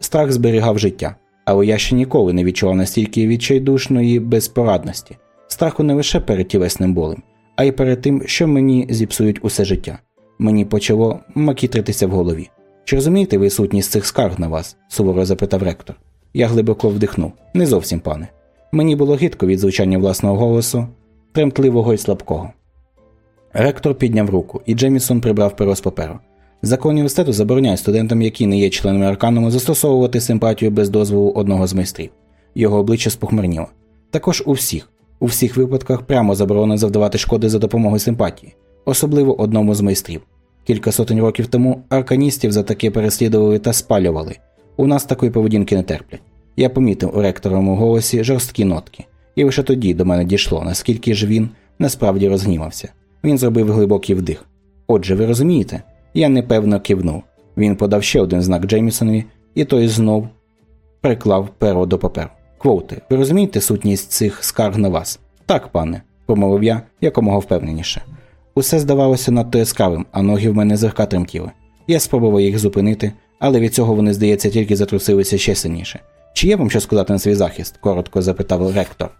Speaker 1: Страх зберігав життя, але я ще ніколи не відчував настільки відчайдушної безпорадності, страху не лише перед тілесним болем, а й перед тим, що мені зіпсують усе життя. Мені почало макітритися в голові. Чи розумієте ви сутність цих скарг на вас? суворо запитав ректор. Я глибоко вдихнув. Не зовсім, пане. Мені було гидко від звучання власного голосу, тремтливого і слабкого. Ректор підняв руку, і Джемісон прибрав перо з паперу. Закон університету забороняє студентам, які не є членами арканому, застосовувати симпатію без дозволу одного з майстрів. Його обличчя спохмурніло. Також у всіх, у всіх випадках прямо заборонено завдавати шкоди за допомогою симпатії, особливо одному з майстрів. Кілька сотень років тому арканістів за таке переслідували та спалювали. У нас такої поведінки не терплять. Я помітив у ректоровому голосі жорсткі нотки, і лише тоді до мене дійшло, наскільки ж він насправді розгнівався. Він зробив глибокий вдих. Отже, ви розумієте? Я непевно кивнув. Він подав ще один знак Джеймісонові, і той знов приклав перо до паперу. Квоти, ви розумієте сутність цих скарг на вас? Так, пане, промовив я якомога впевненіше. Усе здавалося надто яскравим, а ноги в мене зерка тремтіли. Я спробував їх зупинити, але від цього вони, здається, тільки затрусилися ще сильніше. Чи є вам що сказати на свій захист? коротко запитав ректор.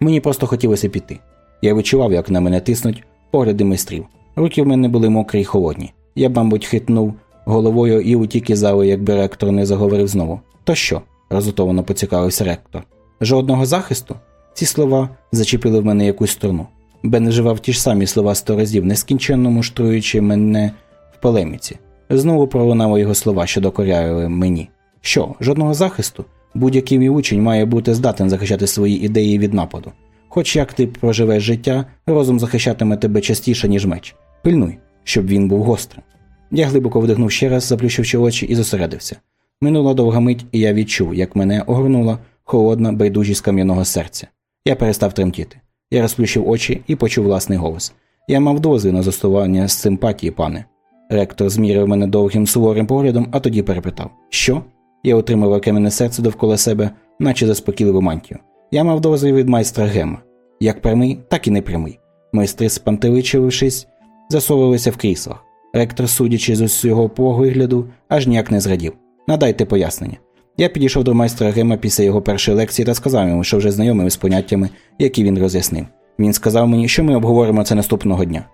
Speaker 1: Мені просто хотілося піти. Я відчував, як на мене тиснуть погляди майстрів. Руки в мене були мокрі й холодні. Я, мабуть, хитнув головою і утік із зали, якби ректор не заговорив знову. То що? розготовано поцікавився ректор. Жодного захисту? Ці слова зачепили в мене якусь струну. Бен вживав ті ж самі слова сто разів, нескінченно муштруючи мене в полеміці. Знову пролунали його слова, що докоряли мені. Що, жодного захисту? Будь-який мій учень має бути здатен захищати свої ідеї від нападу. Хоч як ти проживеш життя, розум захищатиме тебе частіше, ніж меч. Пильнуй, щоб він був гострим. Я глибоко вдихнув ще раз, заплющивши очі, і зосередився. Минула довга мить, і я відчув, як мене огорнула холодна байдужість кам'яного серця. Я перестав тремтіти. Я розплющив очі і почув власний голос. Я мав дозвіл на застосування симпатії, пане. Ректор змірив мене довгим суворим поглядом, а тоді перепитав Що? Я отримав кам'яне серце довкола себе, наче заспокійливу мантію. Я мав дозвіл від майстра Гема. Як прямий, так і непрямий. Майстри, спантеличившись, засовувалися в кріслах. Ректор, судячи з усього погляду, аж ніяк не зрадів. Надайте пояснення. Я підійшов до майстра Гема після його першої лекції та сказав йому, що вже знайомий з поняттями, які він роз'яснив. Він сказав мені, що ми обговоримо це наступного дня.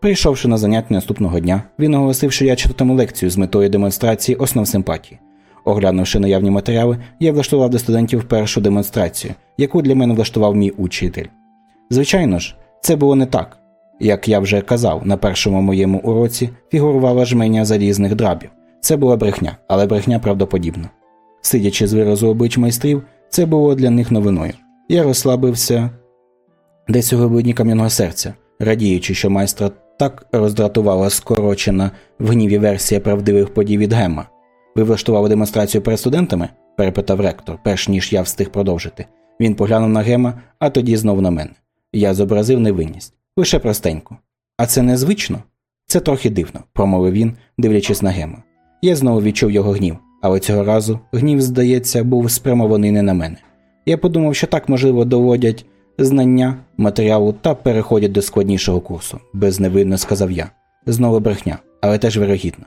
Speaker 1: Прийшовши на заняття наступного дня, він оголосив, що я читатиму лекцію з метою демонстрації основ симпатії. Оглянувши наявні матеріали, я влаштував до студентів першу демонстрацію, яку для мене влаштував мій учитель. Звичайно ж, це було не так. Як я вже казав, на першому моєму уроці фігурувала жменя залізних драбів. Це була брехня, але брехня правдоподібна. Сидячи з виразу облич майстрів, це було для них новиною. Я розслабився десь у глибині кам'яного серця, радіючи, що майстра так роздратувала скорочена в гніві версія правдивих подій від Гема. Ви влаштували демонстрацію перед студентами? перепитав ректор, перш ніж я встиг продовжити. Він поглянув на Гема, а тоді знов на мене. Я зобразив невинність. Лише простенько. А це незвично? Це трохи дивно, промовив він, дивлячись на Гема. Я знову відчув його гнів, але цього разу гнів, здається, був спрямований не на мене. Я подумав, що так, можливо, доводять знання, матеріалу та переходять до складнішого курсу, безневинно сказав я. Знову брехня, але теж вирогідно.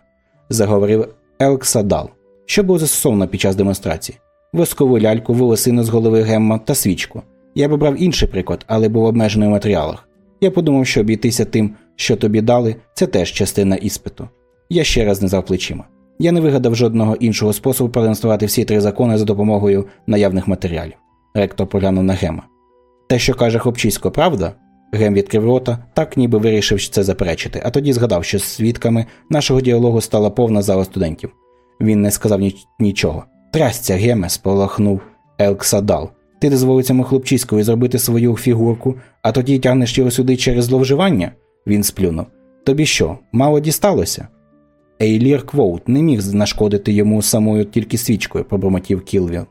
Speaker 1: Заговорив Елксадал, що було застосовано під час демонстрації. Воскову ляльку, волосину з голови Гемма та свічку. Я б брав інший приклад, але був обмежений в матеріалах. Я подумав, що обійтися тим, що тобі дали, це теж частина іспиту. Я ще раз не плечима. Я не вигадав жодного іншого способу продемонструвати всі три закони за допомогою наявних матеріалів. Ректор поглянув на Гема. Те, що каже хлопчисько, правда? Гем відкрив рота, так ніби вирішив це заперечити, а тоді згадав, що свідками нашого діалогу стала повна зала студентів. Він не сказав ніч нічого. Трясця, Геме, сполохнув Елксадал. Ти дозволив цьому хлопчиськові зробити свою фігурку, а тоді тягнеш його сюди через зловживання? Він сплюнув. Тобі що, мало дісталося? Ейлір Квоут не міг нашкодити йому самою тільки свічкою, пробормотів Кілвіл.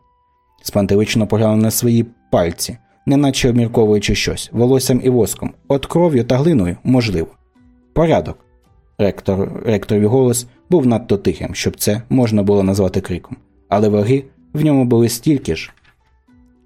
Speaker 1: Спантелично поглянув на свої пальці, неначе обмірковуючи щось, волоссям і воском, от кров'ю та глиною можливо. Порядок. Ректор, Ректорові голос був надто тихим, щоб це можна було назвати криком, але ваги в ньому були стільки ж.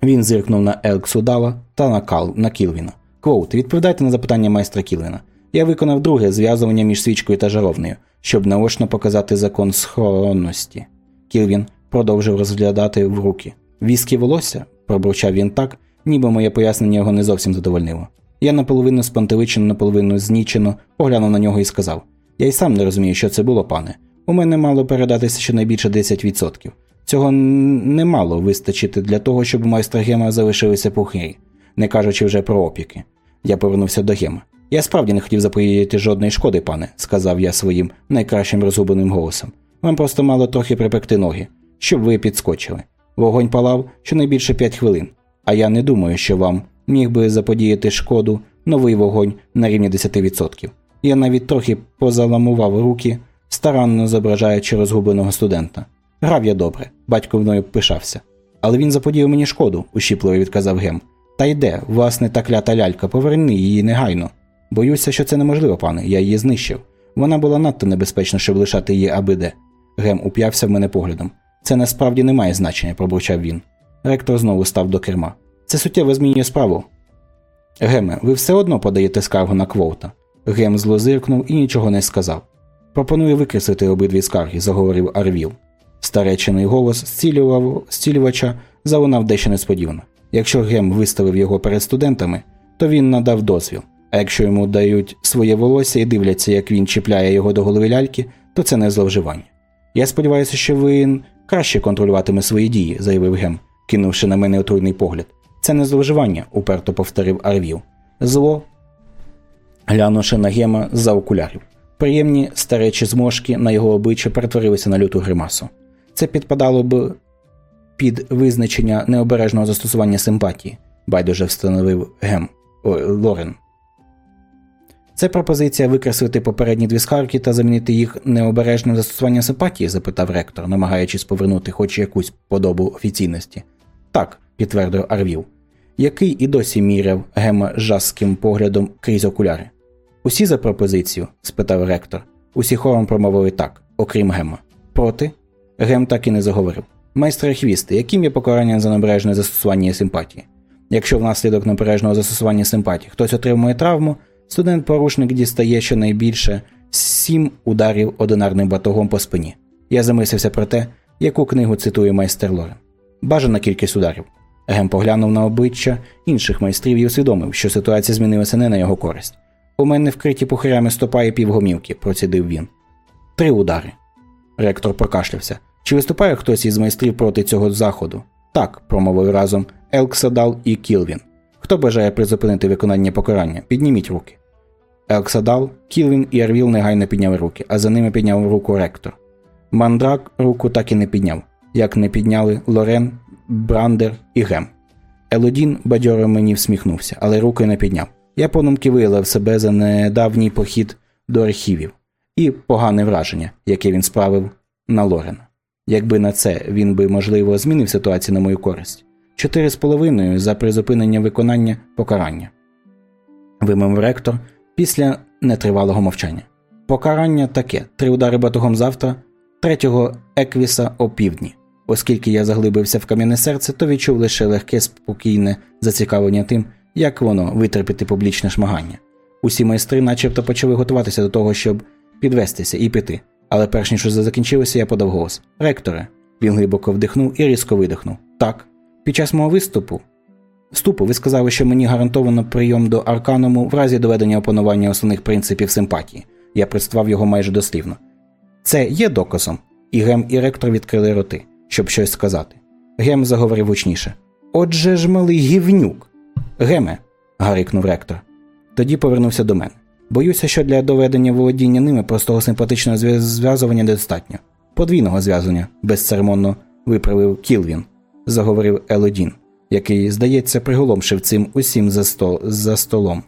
Speaker 1: Він зиркнув на Елксудава та на Кал на Кілвіна. Квоут, відповідайте на запитання майстра Кілвіна. Я виконав друге зв'язування між свічкою та жаровнею, щоб наочно показати закон схоронності. Кілвін продовжив розглядати в руки. Віскі волосся, пробурчав він так, ніби моє пояснення його не зовсім задовольнило. Я наполовину спантеличено, наполовину знічено поглянув на нього і сказав: Я й сам не розумію, що це було, пане. У мене мало передатися щонайбільше 10%. Цього не мало вистачити для того, щоб у майстра Гема залишилися пухирі, не кажучи вже про опіки. Я повернувся до Гема. Я справді не хотів запоїти жодної шкоди, пане, сказав я своїм найкращим розгубленим голосом. Вам просто мало трохи припекти ноги, щоб ви підскочили. Вогонь палав щонайбільше п'ять хвилин, а я не думаю, що вам міг би заподіяти шкоду новий вогонь на рівні 10%. Я навіть трохи позаламував руки, старанно зображаючи розгубленого студента. Грав я добре, батько мною пишався. Але він заподіяв мені шкоду, ущіпливо відказав Гем. Та йде, власне, та клята лялька, поверни її негайно. Боюся, що це неможливо, пане, я її знищив. Вона була надто небезпечна, щоб лишати її аби де. Гем уп'явся в мене поглядом. Це насправді не має значення, пробурчав він. Ректор знову став до керма. Це суттєво змінює справу. Геме, ви все одно подаєте скаргу на квота. Гем зло зиркнув і нічого не сказав. Пропоную викреслити обидві скарги, заговорив Арвіл. Старечений голос зцілював, зцілювача залунав дещо несподівано. Якщо Гем виставив його перед студентами, то він надав дозвіл. А якщо йому дають своє волосся і дивляться, як він чіпляє його до голови ляльки, то це не зловживання. Я сподіваюся, що він краще контролюватиме свої дії, заявив Гем, кинувши на мене отруйний погляд. Це не зловживання, уперто повторив Арвіл. Зло, глянувши на Гема за окулярів. Приємні старечі зморшки на його обличчя перетворилися на люту гримасу. Це підпадало б під визначення необережного застосування симпатії, байдуже встановив Гем О, Лорен. Це пропозиція викреслити попередні дві скарки та замінити їх необережним застосуванням симпатії? запитав ректор, намагаючись повернути хоч якусь подобу офіційності. Так, підтвердив Арвіл, який і досі міряв Гема жаским поглядом крізь окуляри. Усі за пропозицію? спитав ректор. Усі хором промовили так, окрім Гема. Проти? Гем так і не заговорив. Майстре хвісти, яким є покарання за небережне застосування симпатії? Якщо внаслідок небережного застосування симпатії хтось отримує травму, студент-порушник дістає щонайбільше сім ударів одинарним батогом по спині. Я замислився про те, яку книгу цитує майстер Лорен. Бажана кількість ударів. Гем поглянув на обличчя інших майстрів і усвідомив, що ситуація змінилася не на його користь. У мене вкриті пухарями стопа і півгомівки, процідив він. Три удари. Ректор прокашлявся. Чи виступає хтось із майстрів проти цього заходу? Так, промовив разом Елксадал і Кілвін. Хто бажає призупинити виконання покарання? Підніміть руки. Елксадал, Кілвін і Арвіл негайно підняли руки, а за ними підняв руку ректор. Мандрак руку так і не підняв, як не підняли Лорен, Брандер і Гем. Елодін бадьоро мені всміхнувся, але руки не підняв. Я подумки виявив себе за недавній похід до архівів і погане враження, яке він справив на Лорена. Якби на це він би, можливо, змінив ситуацію на мою користь. Чотири з половиною за призупинення виконання покарання. Вимовив ректор після нетривалого мовчання. Покарання таке: три удари батогом завтра, третього еквіса о півдні. Оскільки я заглибився в кам'яне серце, то відчув лише легке спокійне зацікавлення тим, як воно витерпіти публічне шмагання. Усі майстри начебто почали готуватися до того, щоб підвестися і піти. Але перш ніж усе закінчилося, я подав голос. Ректоре. Він глибоко вдихнув і різко видихнув. Так. Під час мого виступу Вступу ви сказали, що мені гарантовано прийом до Арканому в разі доведення опанування основних принципів симпатії. Я представав його майже дослівно. Це є доказом. І Гем і ректор відкрили роти, щоб щось сказати. Гем заговорив гучніше. Отже ж, малий гівнюк. Геме. гарикнув ректор. Тоді повернувся до мене. Боюся, що для доведення володіння ними простого симпатичного зв'язування недостатньо. Подвійного зв'язання, безцеремонно виправив Кілвін, заговорив Елодін, який, здається, приголомшив цим усім за, стол, за столом.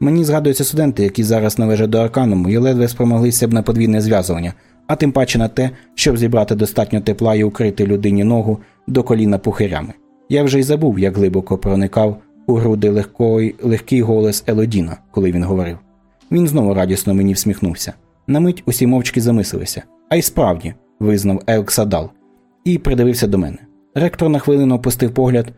Speaker 1: Мені згадуються студенти, які зараз належать до Аркануму і ледве спромоглися б на подвійне зв'язування, а тим паче на те, щоб зібрати достатньо тепла і укрити людині ногу до коліна пухирями. Я вже й забув, як глибоко проникав у груди легкий, легкий голос Елодіна, коли він говорив. Він знову радісно мені всміхнувся. На мить усі мовчки замислилися. А й справді, визнав Елксадал, і придивився до мене. Ректор на хвилину опустив погляд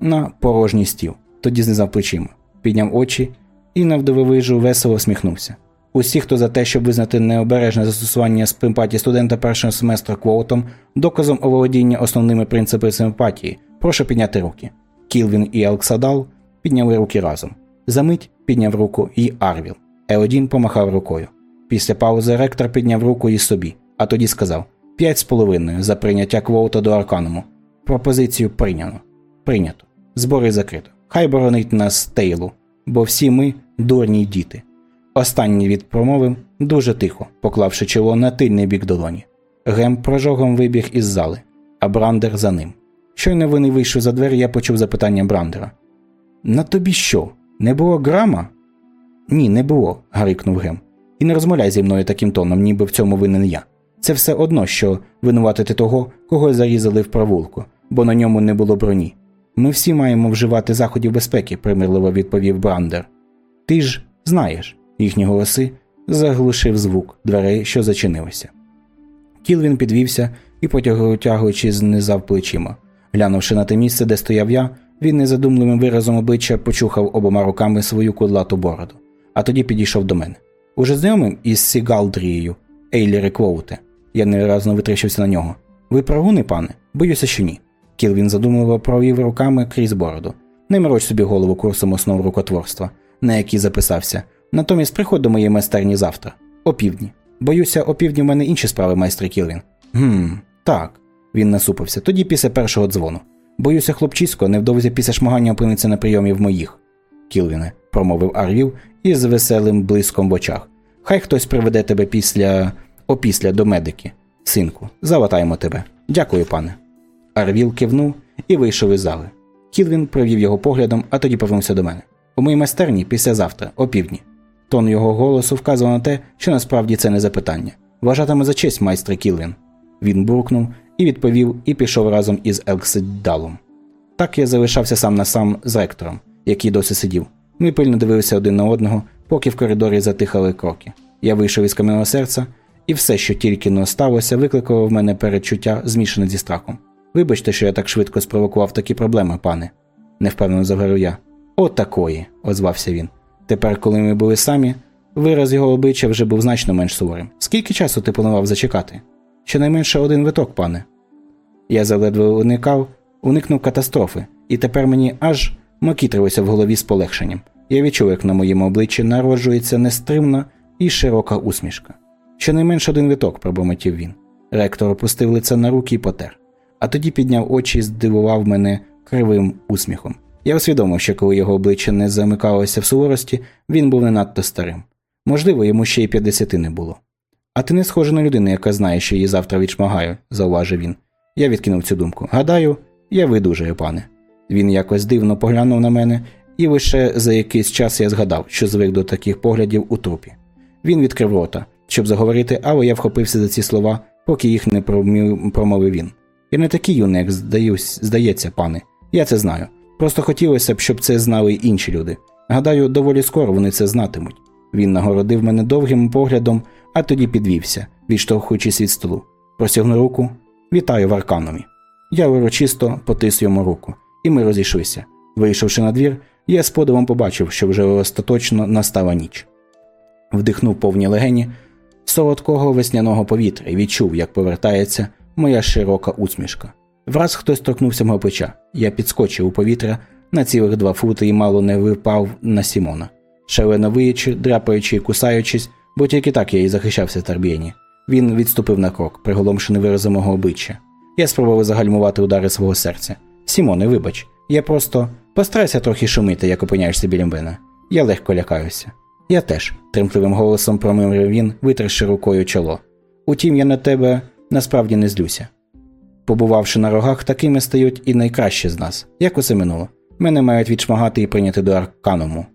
Speaker 1: на порожній стіл, тоді знизав плечима, підняв очі і навдивовижу весело всміхнувся. Усі, хто за те, щоб визнати необережне застосування симпатії студента першого семестру квотом, доказом оволодіння основними принципами симпатії, прошу підняти руки. Кілвін і Елксадал підняли руки разом. Замить підняв руку і Арвіл. Еодін помахав рукою. Після паузи ректор підняв руку і собі, а тоді сказав п'ять з половиною за прийняття квота до Аркануму. Пропозицію прийняно. Прийнято. Збори закрито. Хай боронить нас Тейлу, бо всі ми дурні діти. Останній від промовив дуже тихо, поклавши чоло на тильний бік долоні. Гем прожогом вибіг із зали, а Брандер за ним. Щойно вони вийшли за двері, я почув запитання Брандера. На тобі що? Не було грама? Ні, не було, гарикнув Гем. І не розмовляй зі мною таким тоном, ніби в цьому винен я. Це все одно, що винуватити того, кого зарізали в провулку, бо на ньому не було броні. Ми всі маємо вживати заходів безпеки, примирливо відповів Брандер. Ти ж знаєш, їхні голоси заглушив звук дверей, що зачинилися. Кілвін підвівся і, потягуючи, знизав плечима. Глянувши на те місце, де стояв я, він незадумливим виразом обличчя почухав обома руками свою кудлату бороду, а тоді підійшов до мене. Уже знайомим із Сігалдрією, Ейлі Реквоуте. Я неразно витріщився на нього. Ви прогуни, пане? Боюся, що ні. Кілвін задумливо провів руками крізь бороду. Не мороч собі голову курсом основ рукотворства, на який записався. Натомість приходь до моєї майстерні завтра, опівдні. Боюся, опівдні в мене інші справи, майстер Кілвін. Гм, так. Він насупився. Тоді після першого дзвону. Боюся, хлопчисько, невдовзі після шмагання опиниться на прийомі в моїх. Кілвіне, промовив Арвів із веселим блиском в очах. Хай хтось приведе тебе після опісля до медики. Синку, заватаємо тебе. Дякую, пане. Арвіл кивнув і вийшов із зали. Кілвін провів його поглядом, а тоді повернувся до мене. У моїй майстерні післязавтра, опівдні. Тон його голосу вказував на те, що насправді це не запитання. Вважатиме за честь майстра Кілвін. Він буркнув і відповів, і пішов разом із Елксидалом. Так я залишався сам на сам з ректором, який досі сидів. Ми пильно дивилися один на одного, поки в коридорі затихали кроки. Я вийшов із кам'яного серця, і все, що тільки но сталося, викликало в мене передчуття, змішане зі страхом. Вибачте, що я так швидко спровокував такі проблеми, пане, невпевнено заговорив я. От такої, озвався він. Тепер, коли ми були самі, вираз його обличчя вже був значно менш суворим. Скільки часу ти планував зачекати? Щонайменше один виток, пане. Я заледве уникав, уникнув катастрофи, і тепер мені аж макітрилося в голові з полегшенням. Я відчув, як на моєму обличчі народжується нестримна і широка усмішка. Щонайменше один виток, пробомотів він. Ректор опустив лице на руки і потер, а тоді підняв очі і здивував мене кривим усміхом. Я усвідомив, що коли його обличчя не замикалося в суворості, він був не надто старим. Можливо, йому ще й 50 не було. А ти не схожа на людину, яка знає, що її завтра відшмагаю, зауважив він. Я відкинув цю думку. Гадаю, я видужаю, пане. Він якось дивно поглянув на мене, і лише за якийсь час я згадав, що звик до таких поглядів у трупі. Він відкрив рота, щоб заговорити, але я вхопився за ці слова, поки їх не промовив він. Я не такий юний, як здаюсь, здається, пане. Я це знаю. Просто хотілося б, щоб це знали й інші люди. Гадаю, доволі скоро вони це знатимуть. Він нагородив мене довгим поглядом, а тоді підвівся, відштовхуючись від столу. Просягнув руку Вітаю в Арканумі. Я урочисто потис йому руку, і ми розійшлися. Вийшовши на двір, я з подивом побачив, що вже остаточно настала ніч. Вдихнув повні легені солодкого весняного повітря і відчув, як повертається моя широка усмішка. Враз хтось торкнувся мого плеча. Я підскочив у повітря на цілих два фути і мало не випав на Сімона, шалено виючи, дряпаючи і кусаючись, бо тільки так я і захищався Тарбєні. Він відступив на крок, приголомшений виразом мого обличчя. Я спробував загальмувати удари свого серця. Сімоне, вибач, я просто постарайся трохи шумити, як опиняєшся біля мене. Я легко лякаюся. Я теж, тремтливим голосом промимрив він, витерши рукою чоло. Утім, я на тебе насправді не злюся. Побувавши на рогах, такими стають і найкращі з нас. Як усе минуло. Мене мають відшмагати і прийняти до арканому.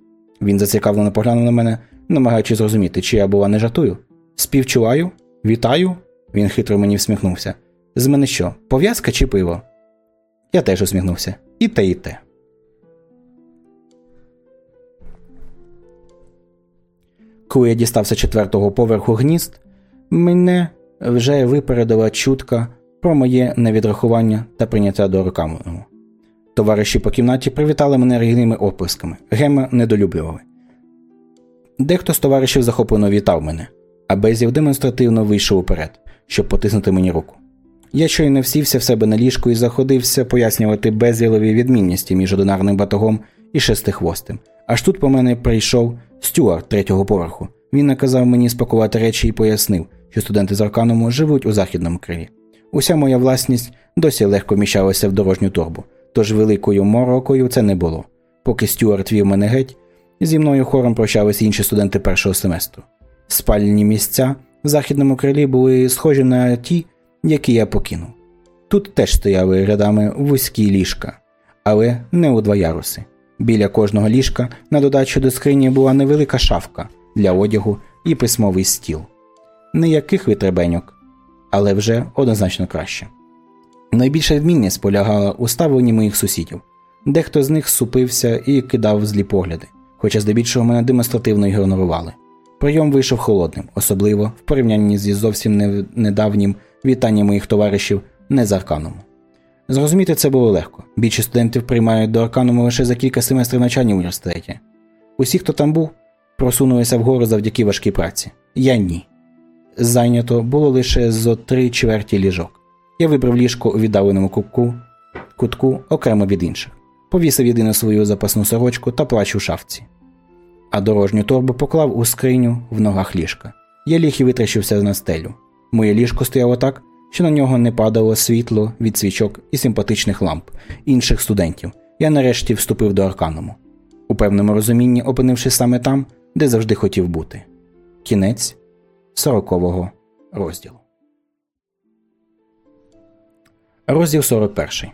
Speaker 1: Він зацікавлено поглянув на мене, намагаючись зрозуміти, чи я була не жартую. Співчуваю? Вітаю? Він хитро мені всміхнувся. З мене що, пов'язка чи пиво? Я теж усміхнувся. І те, і те. Коли я дістався четвертого поверху гнізд, мене вже випередила чутка про моє невідрахування та прийняття до рукаму. Товариші по кімнаті привітали мене рігними оплесками, гема недолюблювали. Дехто з товаришів захоплено вітав мене, а Безів демонстративно вийшов уперед, щоб потиснути мені руку. Я щойно всівся в себе на ліжку і заходився пояснювати безвілові відмінності між одинарним батогом і шестихвостим. Аж тут по мене прийшов стюарт третього поверху. Він наказав мені спакувати речі і пояснив, що студенти з Аркануму живуть у західному крилі. Уся моя власність досі легко міщалася в дорожню торбу, тож великою морокою це не було. Поки Стюарт вів мене геть, зі мною хором прощалися інші студенти першого семестру. Спальні місця в західному крилі були схожі на ті, які я покинув. Тут теж стояли рядами вузькі ліжка, але не у два яруси. Біля кожного ліжка на додачу до скрині була невелика шафка для одягу і письмовий стіл. Ніяких витребеньок, але вже однозначно краще. Найбільша відмінність полягала у ставленні моїх сусідів. Дехто з них супився і кидав злі погляди, хоча здебільшого мене демонстративно ігнорували. Прийом вийшов холодним, особливо в порівнянні зі зовсім недавнім вітанням моїх товаришів не з Арканом. Зрозуміти це було легко. Більшість студентів приймають до Аркануму лише за кілька семестрів навчання в університеті. Усі, хто там був, просунулися вгору завдяки важкій праці. Я ні. Зайнято було лише зо три чверті ліжок. Я вибрав ліжко у віддаленому кутку, кутку окремо від інших, повісив єдину свою запасну сорочку та плач у шафці. А дорожню торбу поклав у скриню в ногах ліжка. Я ліг і витрачився на стелю. Моє ліжко стояло так, що на нього не падало світло від свічок і симпатичних ламп інших студентів. Я нарешті вступив до аркануму. У певному розумінні опинившись саме там, де завжди хотів бути. Кінець сорокового розділу. Розділ 41.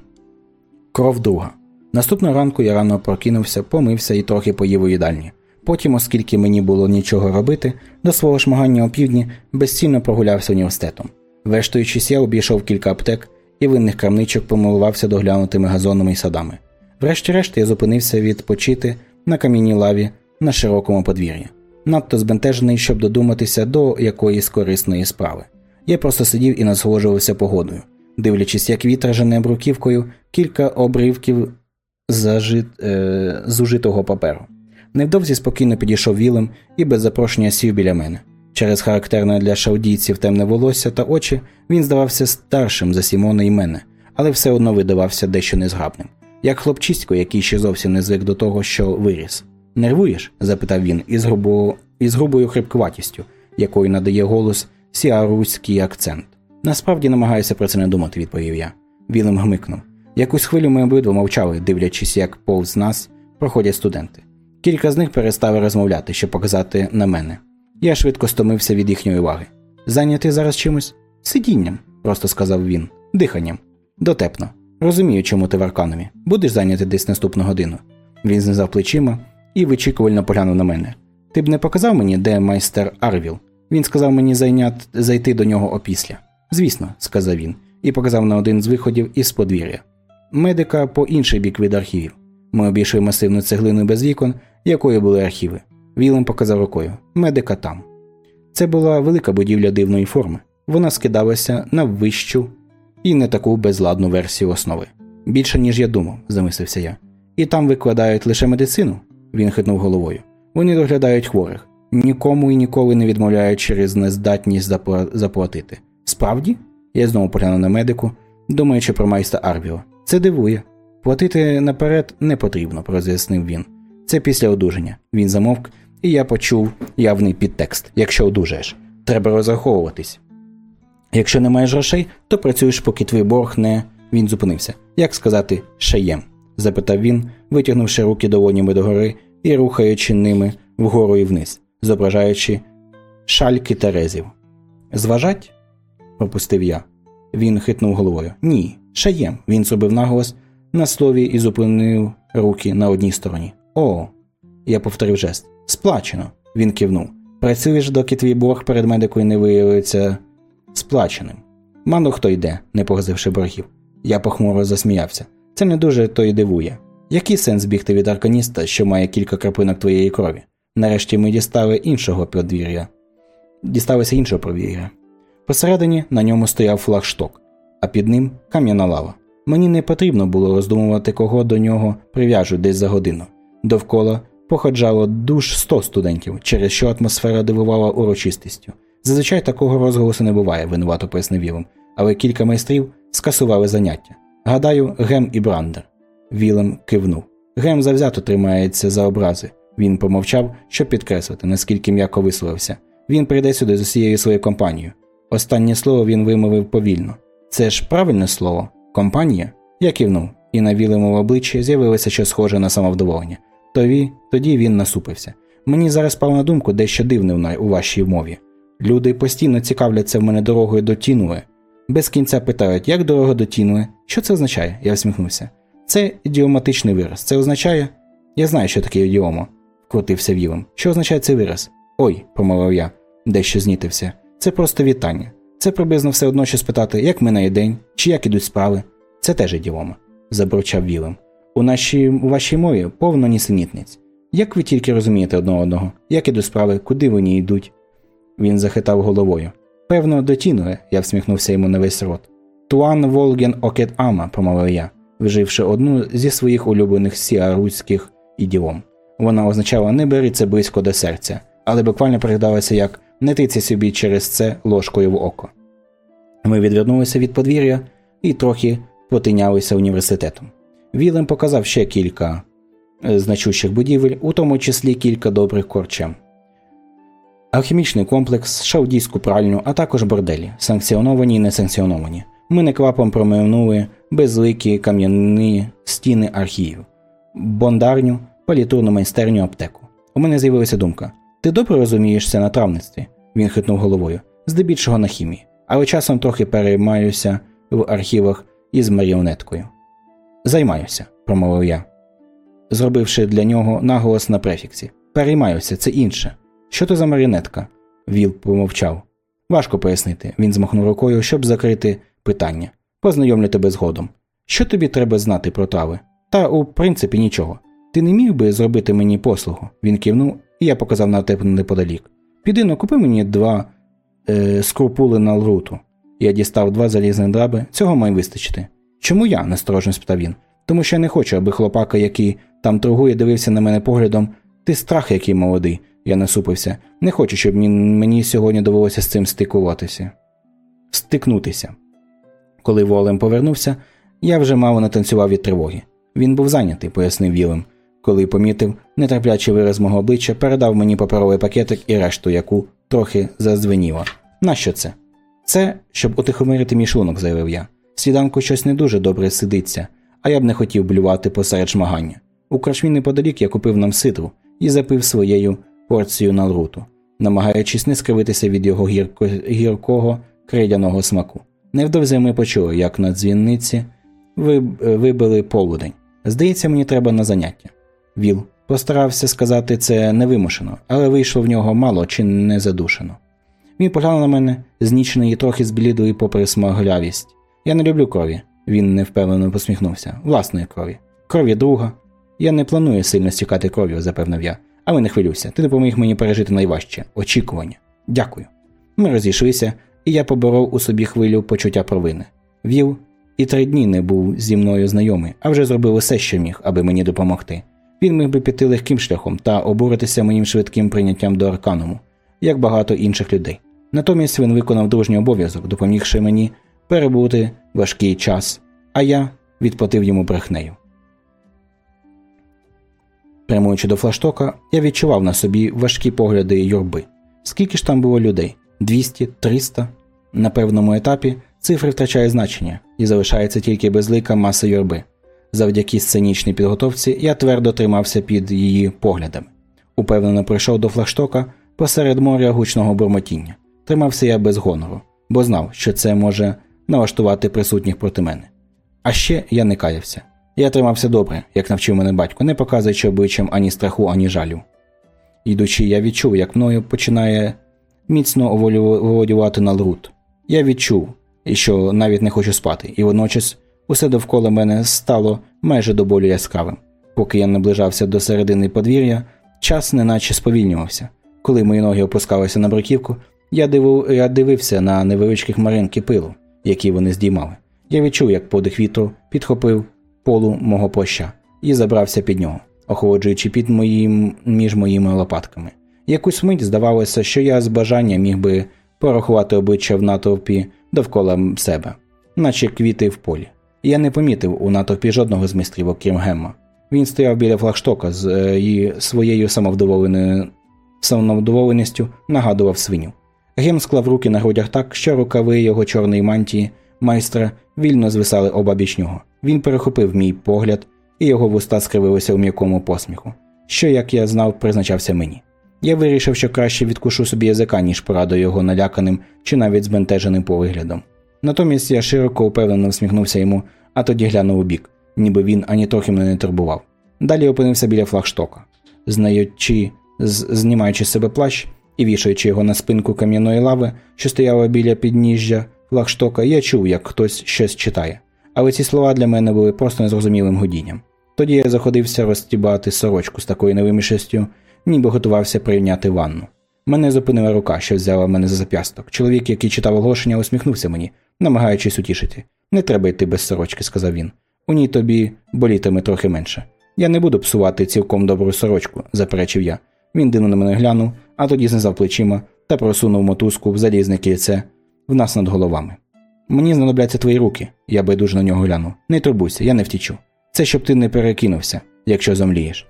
Speaker 1: Кров друга. Наступного ранку я рано прокинувся, помився і трохи поїв у їдальні. Потім, оскільки мені було нічого робити, до свого шмагання опівдні безцільно прогулявся університетом. Вештуючись, я обійшов кілька аптек і винних крамничок помилувався доглянутими газонами і садами. Врешті-решт я зупинився відпочити на камінній лаві на широкому подвір'ї, надто збентежений, щоб додуматися до якоїсь корисної справи. Я просто сидів і насолоджувався погодою, дивлячись, як вітер жене бруківкою кілька обривків зажит... е... зужитого паперу. Невдовзі спокійно підійшов вілем і без запрошення сів біля мене. Через характерне для шаудійців темне волосся та очі він здавався старшим за Сімона і мене, але все одно видавався дещо незграбним, як хлопчисько, який ще зовсім не звик до того, що виріс. Нервуєш? запитав він із грубо... із грубою хрипкуватістю, якою надає голос сіаруський акцент. Насправді намагаюся про це не думати, відповів я. Вілем гмикнув. Якусь хвилю ми обидва мовчали, дивлячись, як повз нас проходять студенти. Кілька з них перестали розмовляти, щоб показати на мене. Я швидко стомився від їхньої уваги. Зайнятий зараз чимось? Сидінням, просто сказав він, диханням. Дотепно. Розумію, чому ти в арканумі. Будеш зайнятий десь наступну годину. Він знизав плечима і вичікувально поглянув на мене. Ти б не показав мені, де майстер Арвіл? Він сказав мені зайнят... зайти до нього опісля. Звісно, сказав він, і показав на один з виходів із подвір'я. Медика по інший бік від архівів. Ми обійшли масивну цеглину без вікон, якою були архіви. Вілем показав рукою медика там. Це була велика будівля дивної форми. Вона скидалася на вищу і не таку безладну версію основи. Більше, ніж я думав, замислився я. І там викладають лише медицину, він хитнув головою. Вони доглядають хворих, нікому і ніколи не відмовляють через нездатність заплатити. Справді? Я знову поглянув на медику, думаючи про майста Арвіо. Це дивує. Платити наперед не потрібно, роз'яснив він. Це після одужання. Він замовк, і я почув явний підтекст. Якщо одужаєш, треба розраховуватись. Якщо не маєш грошей, то працюєш, поки твій борг не. Він зупинився. Як сказати шаєм? запитав він, витягнувши руки долонями догори і рухаючи ними вгору і вниз, зображаючи шальки терезів. Зважать? пропустив я. Він хитнув головою. Ні, шаєм. Він зробив наголос на слові і зупинив руки на одній стороні. О, я повторив жест. Сплачено. Він кивнув. Працюєш, доки твій борг перед медикою не виявиться сплаченим. Мало хто йде, не погасивши боргів. Я похмуро засміявся. Це не дуже то й дивує. Який сенс бігти від арканіста, що має кілька краплинок твоєї крові? Нарешті ми дістали іншого подвір'я. Дісталося іншого подвір'я. Посередині на ньому стояв флагшток, а під ним кам'яна лава. Мені не потрібно було роздумувати, кого до нього прив'яжуть десь за годину. Довкола походжало душ 100 студентів, через що атмосфера дивувала урочистістю. Зазвичай такого розголосу не буває, винувато пояснив Вілем, але кілька майстрів скасували заняття. Гадаю, Гем і Брандер. Вілем кивнув. Гем завзято тримається за образи. Він помовчав, щоб підкреслити, наскільки м'яко висловився. Він прийде сюди з усією своєю компанією. Останнє слово він вимовив повільно. Це ж правильне слово? Компанія? Я кивнув, і на вілому обличчі з'явилося щось схоже на самовдоволення. Тоді, тоді він насупився. Мені зараз спав на думку дещо дивне у вашій мові. Люди постійно цікавляться в мене дорогою до Тінуе. Без кінця питають, як дорога до Тінуе? Що це означає? Я всміхнувся. Це ідіоматичний вираз. Це означає. Я знаю, що таке ідіома, вкрутився вілом. Що означає цей вираз? Ой, промовив я, дещо знітився. Це просто вітання. Це приблизно все одно, що спитати, як минає день, чи як ідуть справи. Це теж ідіома, забручав вілем. У нашій у вашій мові повно нісенітниць. Як ви тільки розумієте одного одного, як ідуть справи, куди вони йдуть? Він захитав головою. Певно, до Тінуе, я всміхнувся йому на весь рот. Туан Волген Окет Ама, промовив я, вживши одну зі своїх улюблених сіаруських ідіом. Вона означала не бери це близько до серця, але буквально передалася як не тиця собі через це ложкою в око. Ми відвернулися від подвір'я і трохи потинялися університетом. Вілем показав ще кілька е, значущих будівель, у тому числі кілька добрих корчем. Алхімічний комплекс, шаудійську пральню, а також борделі, санкціоновані і несанкціоновані. Ми неквапом проминули безликі кам'яні стіни архівів, бондарню, палітурну майстерню аптеку. У мене з'явилася думка: ти добре розумієшся на травництві? Він хитнув головою, здебільшого на хімії, але часом трохи переймаюся в архівах із маріонеткою. Займаюся, промовив я, зробивши для нього наголос на префіксі. Переймаюся, це інше. Що то за маріонетка? Віл помовчав. Важко пояснити. Він змахнув рукою, щоб закрити питання. Познайомлю тебе згодом. Що тобі треба знати про трави? Та, у принципі, нічого. Ти не міг би зробити мені послугу? Він кивнув, і я показав на тебе неподалік. Піди ну, купи мені два е, скрупули на лруту. Я дістав два залізні драби, цього має вистачити. Чому я? насторожно спитав він. Тому що я не хочу, аби хлопака, який там торгує, дивився на мене поглядом. Ти страх, який молодий, я насупився. Не хочу, щоб мені сьогодні довелося з цим стикуватися. Стикнутися. Коли волем повернувся, я вже мало не танцював від тривоги. Він був зайнятий, пояснив Вілем. Коли помітив нетерплячий вираз мого обличчя, передав мені паперовий пакетик і решту, яку трохи зазвеніла. Нащо це? Це, щоб утихомирити мій шлунок, заявив я. Сніданку щось не дуже добре сидиться, а я б не хотів блювати посеред шмагання. У крашмі неподалік я купив нам сидру і запив своєю порцією налруту, намагаючись не скривитися від його гірко... гіркого крейдяного смаку. Невдовзі ми почули, як на дзвінниці вибили полудень. Здається, мені треба на заняття. Віл постарався сказати це невимушено, але вийшло в нього мало чи не задушено. Він поглянув на мене, знічений і трохи зблідий попри смаглявість. Я не люблю крові. Він невпевнено посміхнувся. Власної крові. Крові друга. Я не планую сильно стікати кров'ю, запевнив я. Але не хвилюйся, ти допоміг мені пережити найважче очікування. Дякую. Ми розійшлися, і я поборов у собі хвилю почуття провини. Віл і три дні не був зі мною знайомий, а вже зробив усе, що міг, аби мені допомогти. Він міг би піти легким шляхом та обуритися моїм швидким прийняттям до аркануму, як багато інших людей. Натомість він виконав дружній обов'язок, допомігши мені перебути важкий час, а я відплатив йому брехнею. Прямуючи до флаштока, я відчував на собі важкі погляди юрби. Скільки ж там було людей? 200, 300? На певному етапі цифри втрачають значення і залишається тільки безлика маса юрби. Завдяки сценічній підготовці я твердо тримався під її поглядами. Упевнено прийшов до флагштока посеред моря гучного бурмотіння. Тримався я без гонору, бо знав, що це може налаштувати присутніх проти мене. А ще я не каявся. Я тримався добре, як навчив мене батько, не показуючи обличчям ані страху, ані жалю. Йдучи, я відчув, як мною починає міцно оволодювати налрут. Я відчув, що навіть не хочу спати, і водночас усе довкола мене стало майже до болю яскравим. Поки я наближався до середини подвір'я, час неначе сповільнювався. Коли мої ноги опускалися на бруківку, я, диву, я дивився на невеличкі хмаринки пилу, які вони здіймали. Я відчув, як подих вітру підхопив полу мого плаща і забрався під нього, охолоджуючи під моїм, між моїми лопатками. Якусь мить здавалося, що я з бажання міг би порахувати обличчя в натовпі довкола себе, наче квіти в полі. Я не помітив у натовпі жодного з майстрів, окрім Гемма. Він стояв біля флагштока з е, своєю самовдоволеністю нагадував свиню. Гем склав руки на грудях так, що рукави його чорної мантії майстра вільно звисали обабіч нього. Він перехопив мій погляд, і його вуста скривилися у м'якому посміху, що, як я знав, призначався мені. Я вирішив, що краще відкушу собі язика, ніж порадую його наляканим чи навіть збентеженим повиглядом. Натомість я широко упевнено всміхнувся йому, а тоді глянув у бік, ніби він ані трохи мене не турбував. Далі опинився біля флагштока, знаючи, знімаючи з себе плащ і вішаючи його на спинку кам'яної лави, що стояла біля підніжжя флагштока, я чув, як хтось щось читає. Але ці слова для мене були просто незрозумілим гудінням. Тоді я заходився розстібати сорочку з такою невимішістю, ніби готувався прийняти ванну. Мене зупинила рука, що взяла мене за зап'ясток. Чоловік, який читав оголошення, усміхнувся мені, намагаючись утішити. Не треба йти без сорочки, сказав він. У ній тобі болітиме трохи менше. Я не буду псувати цілком добру сорочку, заперечив я. Він дивно на мене глянув, а тоді знизав плечима та просунув мотузку в залізне кільце в нас над головами. Мені знадобляться твої руки, я байдуже на нього глянув. Не турбуйся, я не втічу. Це щоб ти не перекинувся, якщо зомлієш.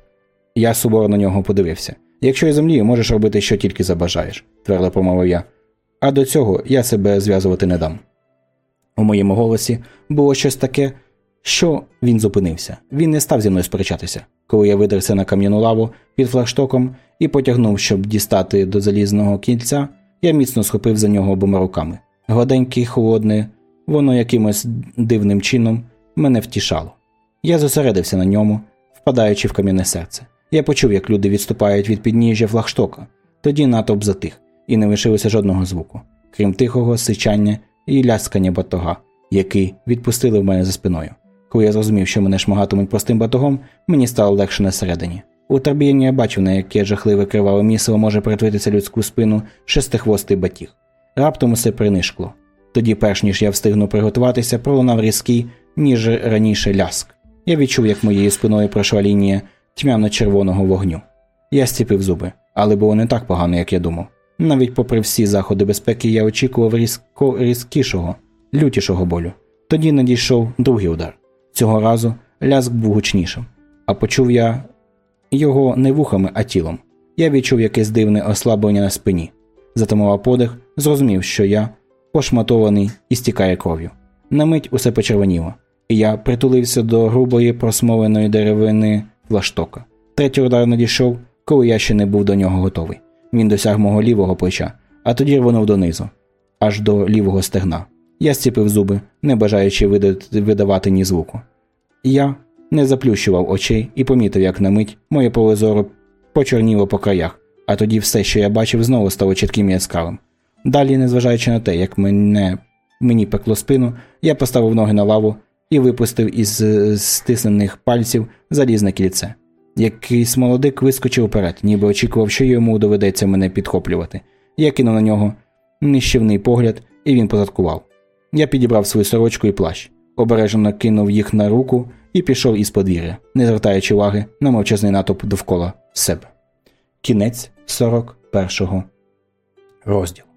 Speaker 1: Я суворо на нього подивився. Якщо я зомлію, можеш робити, що тільки забажаєш, твердо промовив я. А до цього я себе зв'язувати не дам. У моєму голосі було щось таке, що він зупинився. Він не став зі мною сперечатися. Коли я видерся на кам'яну лаву під флагштоком і потягнув, щоб дістати до залізного кільця, я міцно схопив за нього обома руками. Гладеньке й холодне, воно якимось дивним чином мене втішало. Я зосередився на ньому, впадаючи в кам'яне серце. Я почув, як люди відступають від підніжжя флагштока. Тоді натовп затих, і не лишилося жодного звуку, крім тихого сичання і ляскання батога, який відпустили в мене за спиною. Коли я зрозумів, що мене шмагатимуть простим батогом, мені стало легше на середині. У Тарбієні я бачив, на яке жахливе криваве місиво може перетворитися людську спину шестихвостий батіг. Раптом усе принишкло. Тоді, перш ніж я встигну приготуватися, пролунав різкий, ніж раніше ляск. Я відчув, як моєю спиною пройшла лінія тьмяно-червоного вогню. Я стіпив зуби, але було не так погано, як я думав. Навіть попри всі заходи безпеки, я очікував різко різкішого, лютішого болю. Тоді надійшов другий удар. Цього разу ляск був гучнішим, а почув я його не вухами, а тілом. Я відчув якесь дивне ослаблення на спині, затамував подих, зрозумів, що я пошматований і стікає кров'ю. На мить усе почервоніло, і я притулився до грубої просмоленої деревини флаштока. Третій удар надійшов, коли я ще не був до нього готовий. Він досяг мого лівого плеча, а тоді рвонув донизу, аж до лівого стегна. Я зціпив зуби, не бажаючи видавати ні звуку. Я не заплющував очей і помітив, як на мить моє поле зору почорніло по краях, а тоді все, що я бачив, знову стало чітким і яскравим. Далі, незважаючи на те, як мене, мені пекло спину, я поставив ноги на лаву і випустив із стиснених пальців залізне кільце. Якийсь молодик вискочив вперед, ніби очікував, що йому доведеться мене підхоплювати. Я кинув на нього нищівний погляд, і він позадкував. Я підібрав свою сорочку і плащ, обережно кинув їх на руку і пішов із подвір'я, не звертаючи уваги на мовчазний натовп довкола себе. Кінець 41 розділ.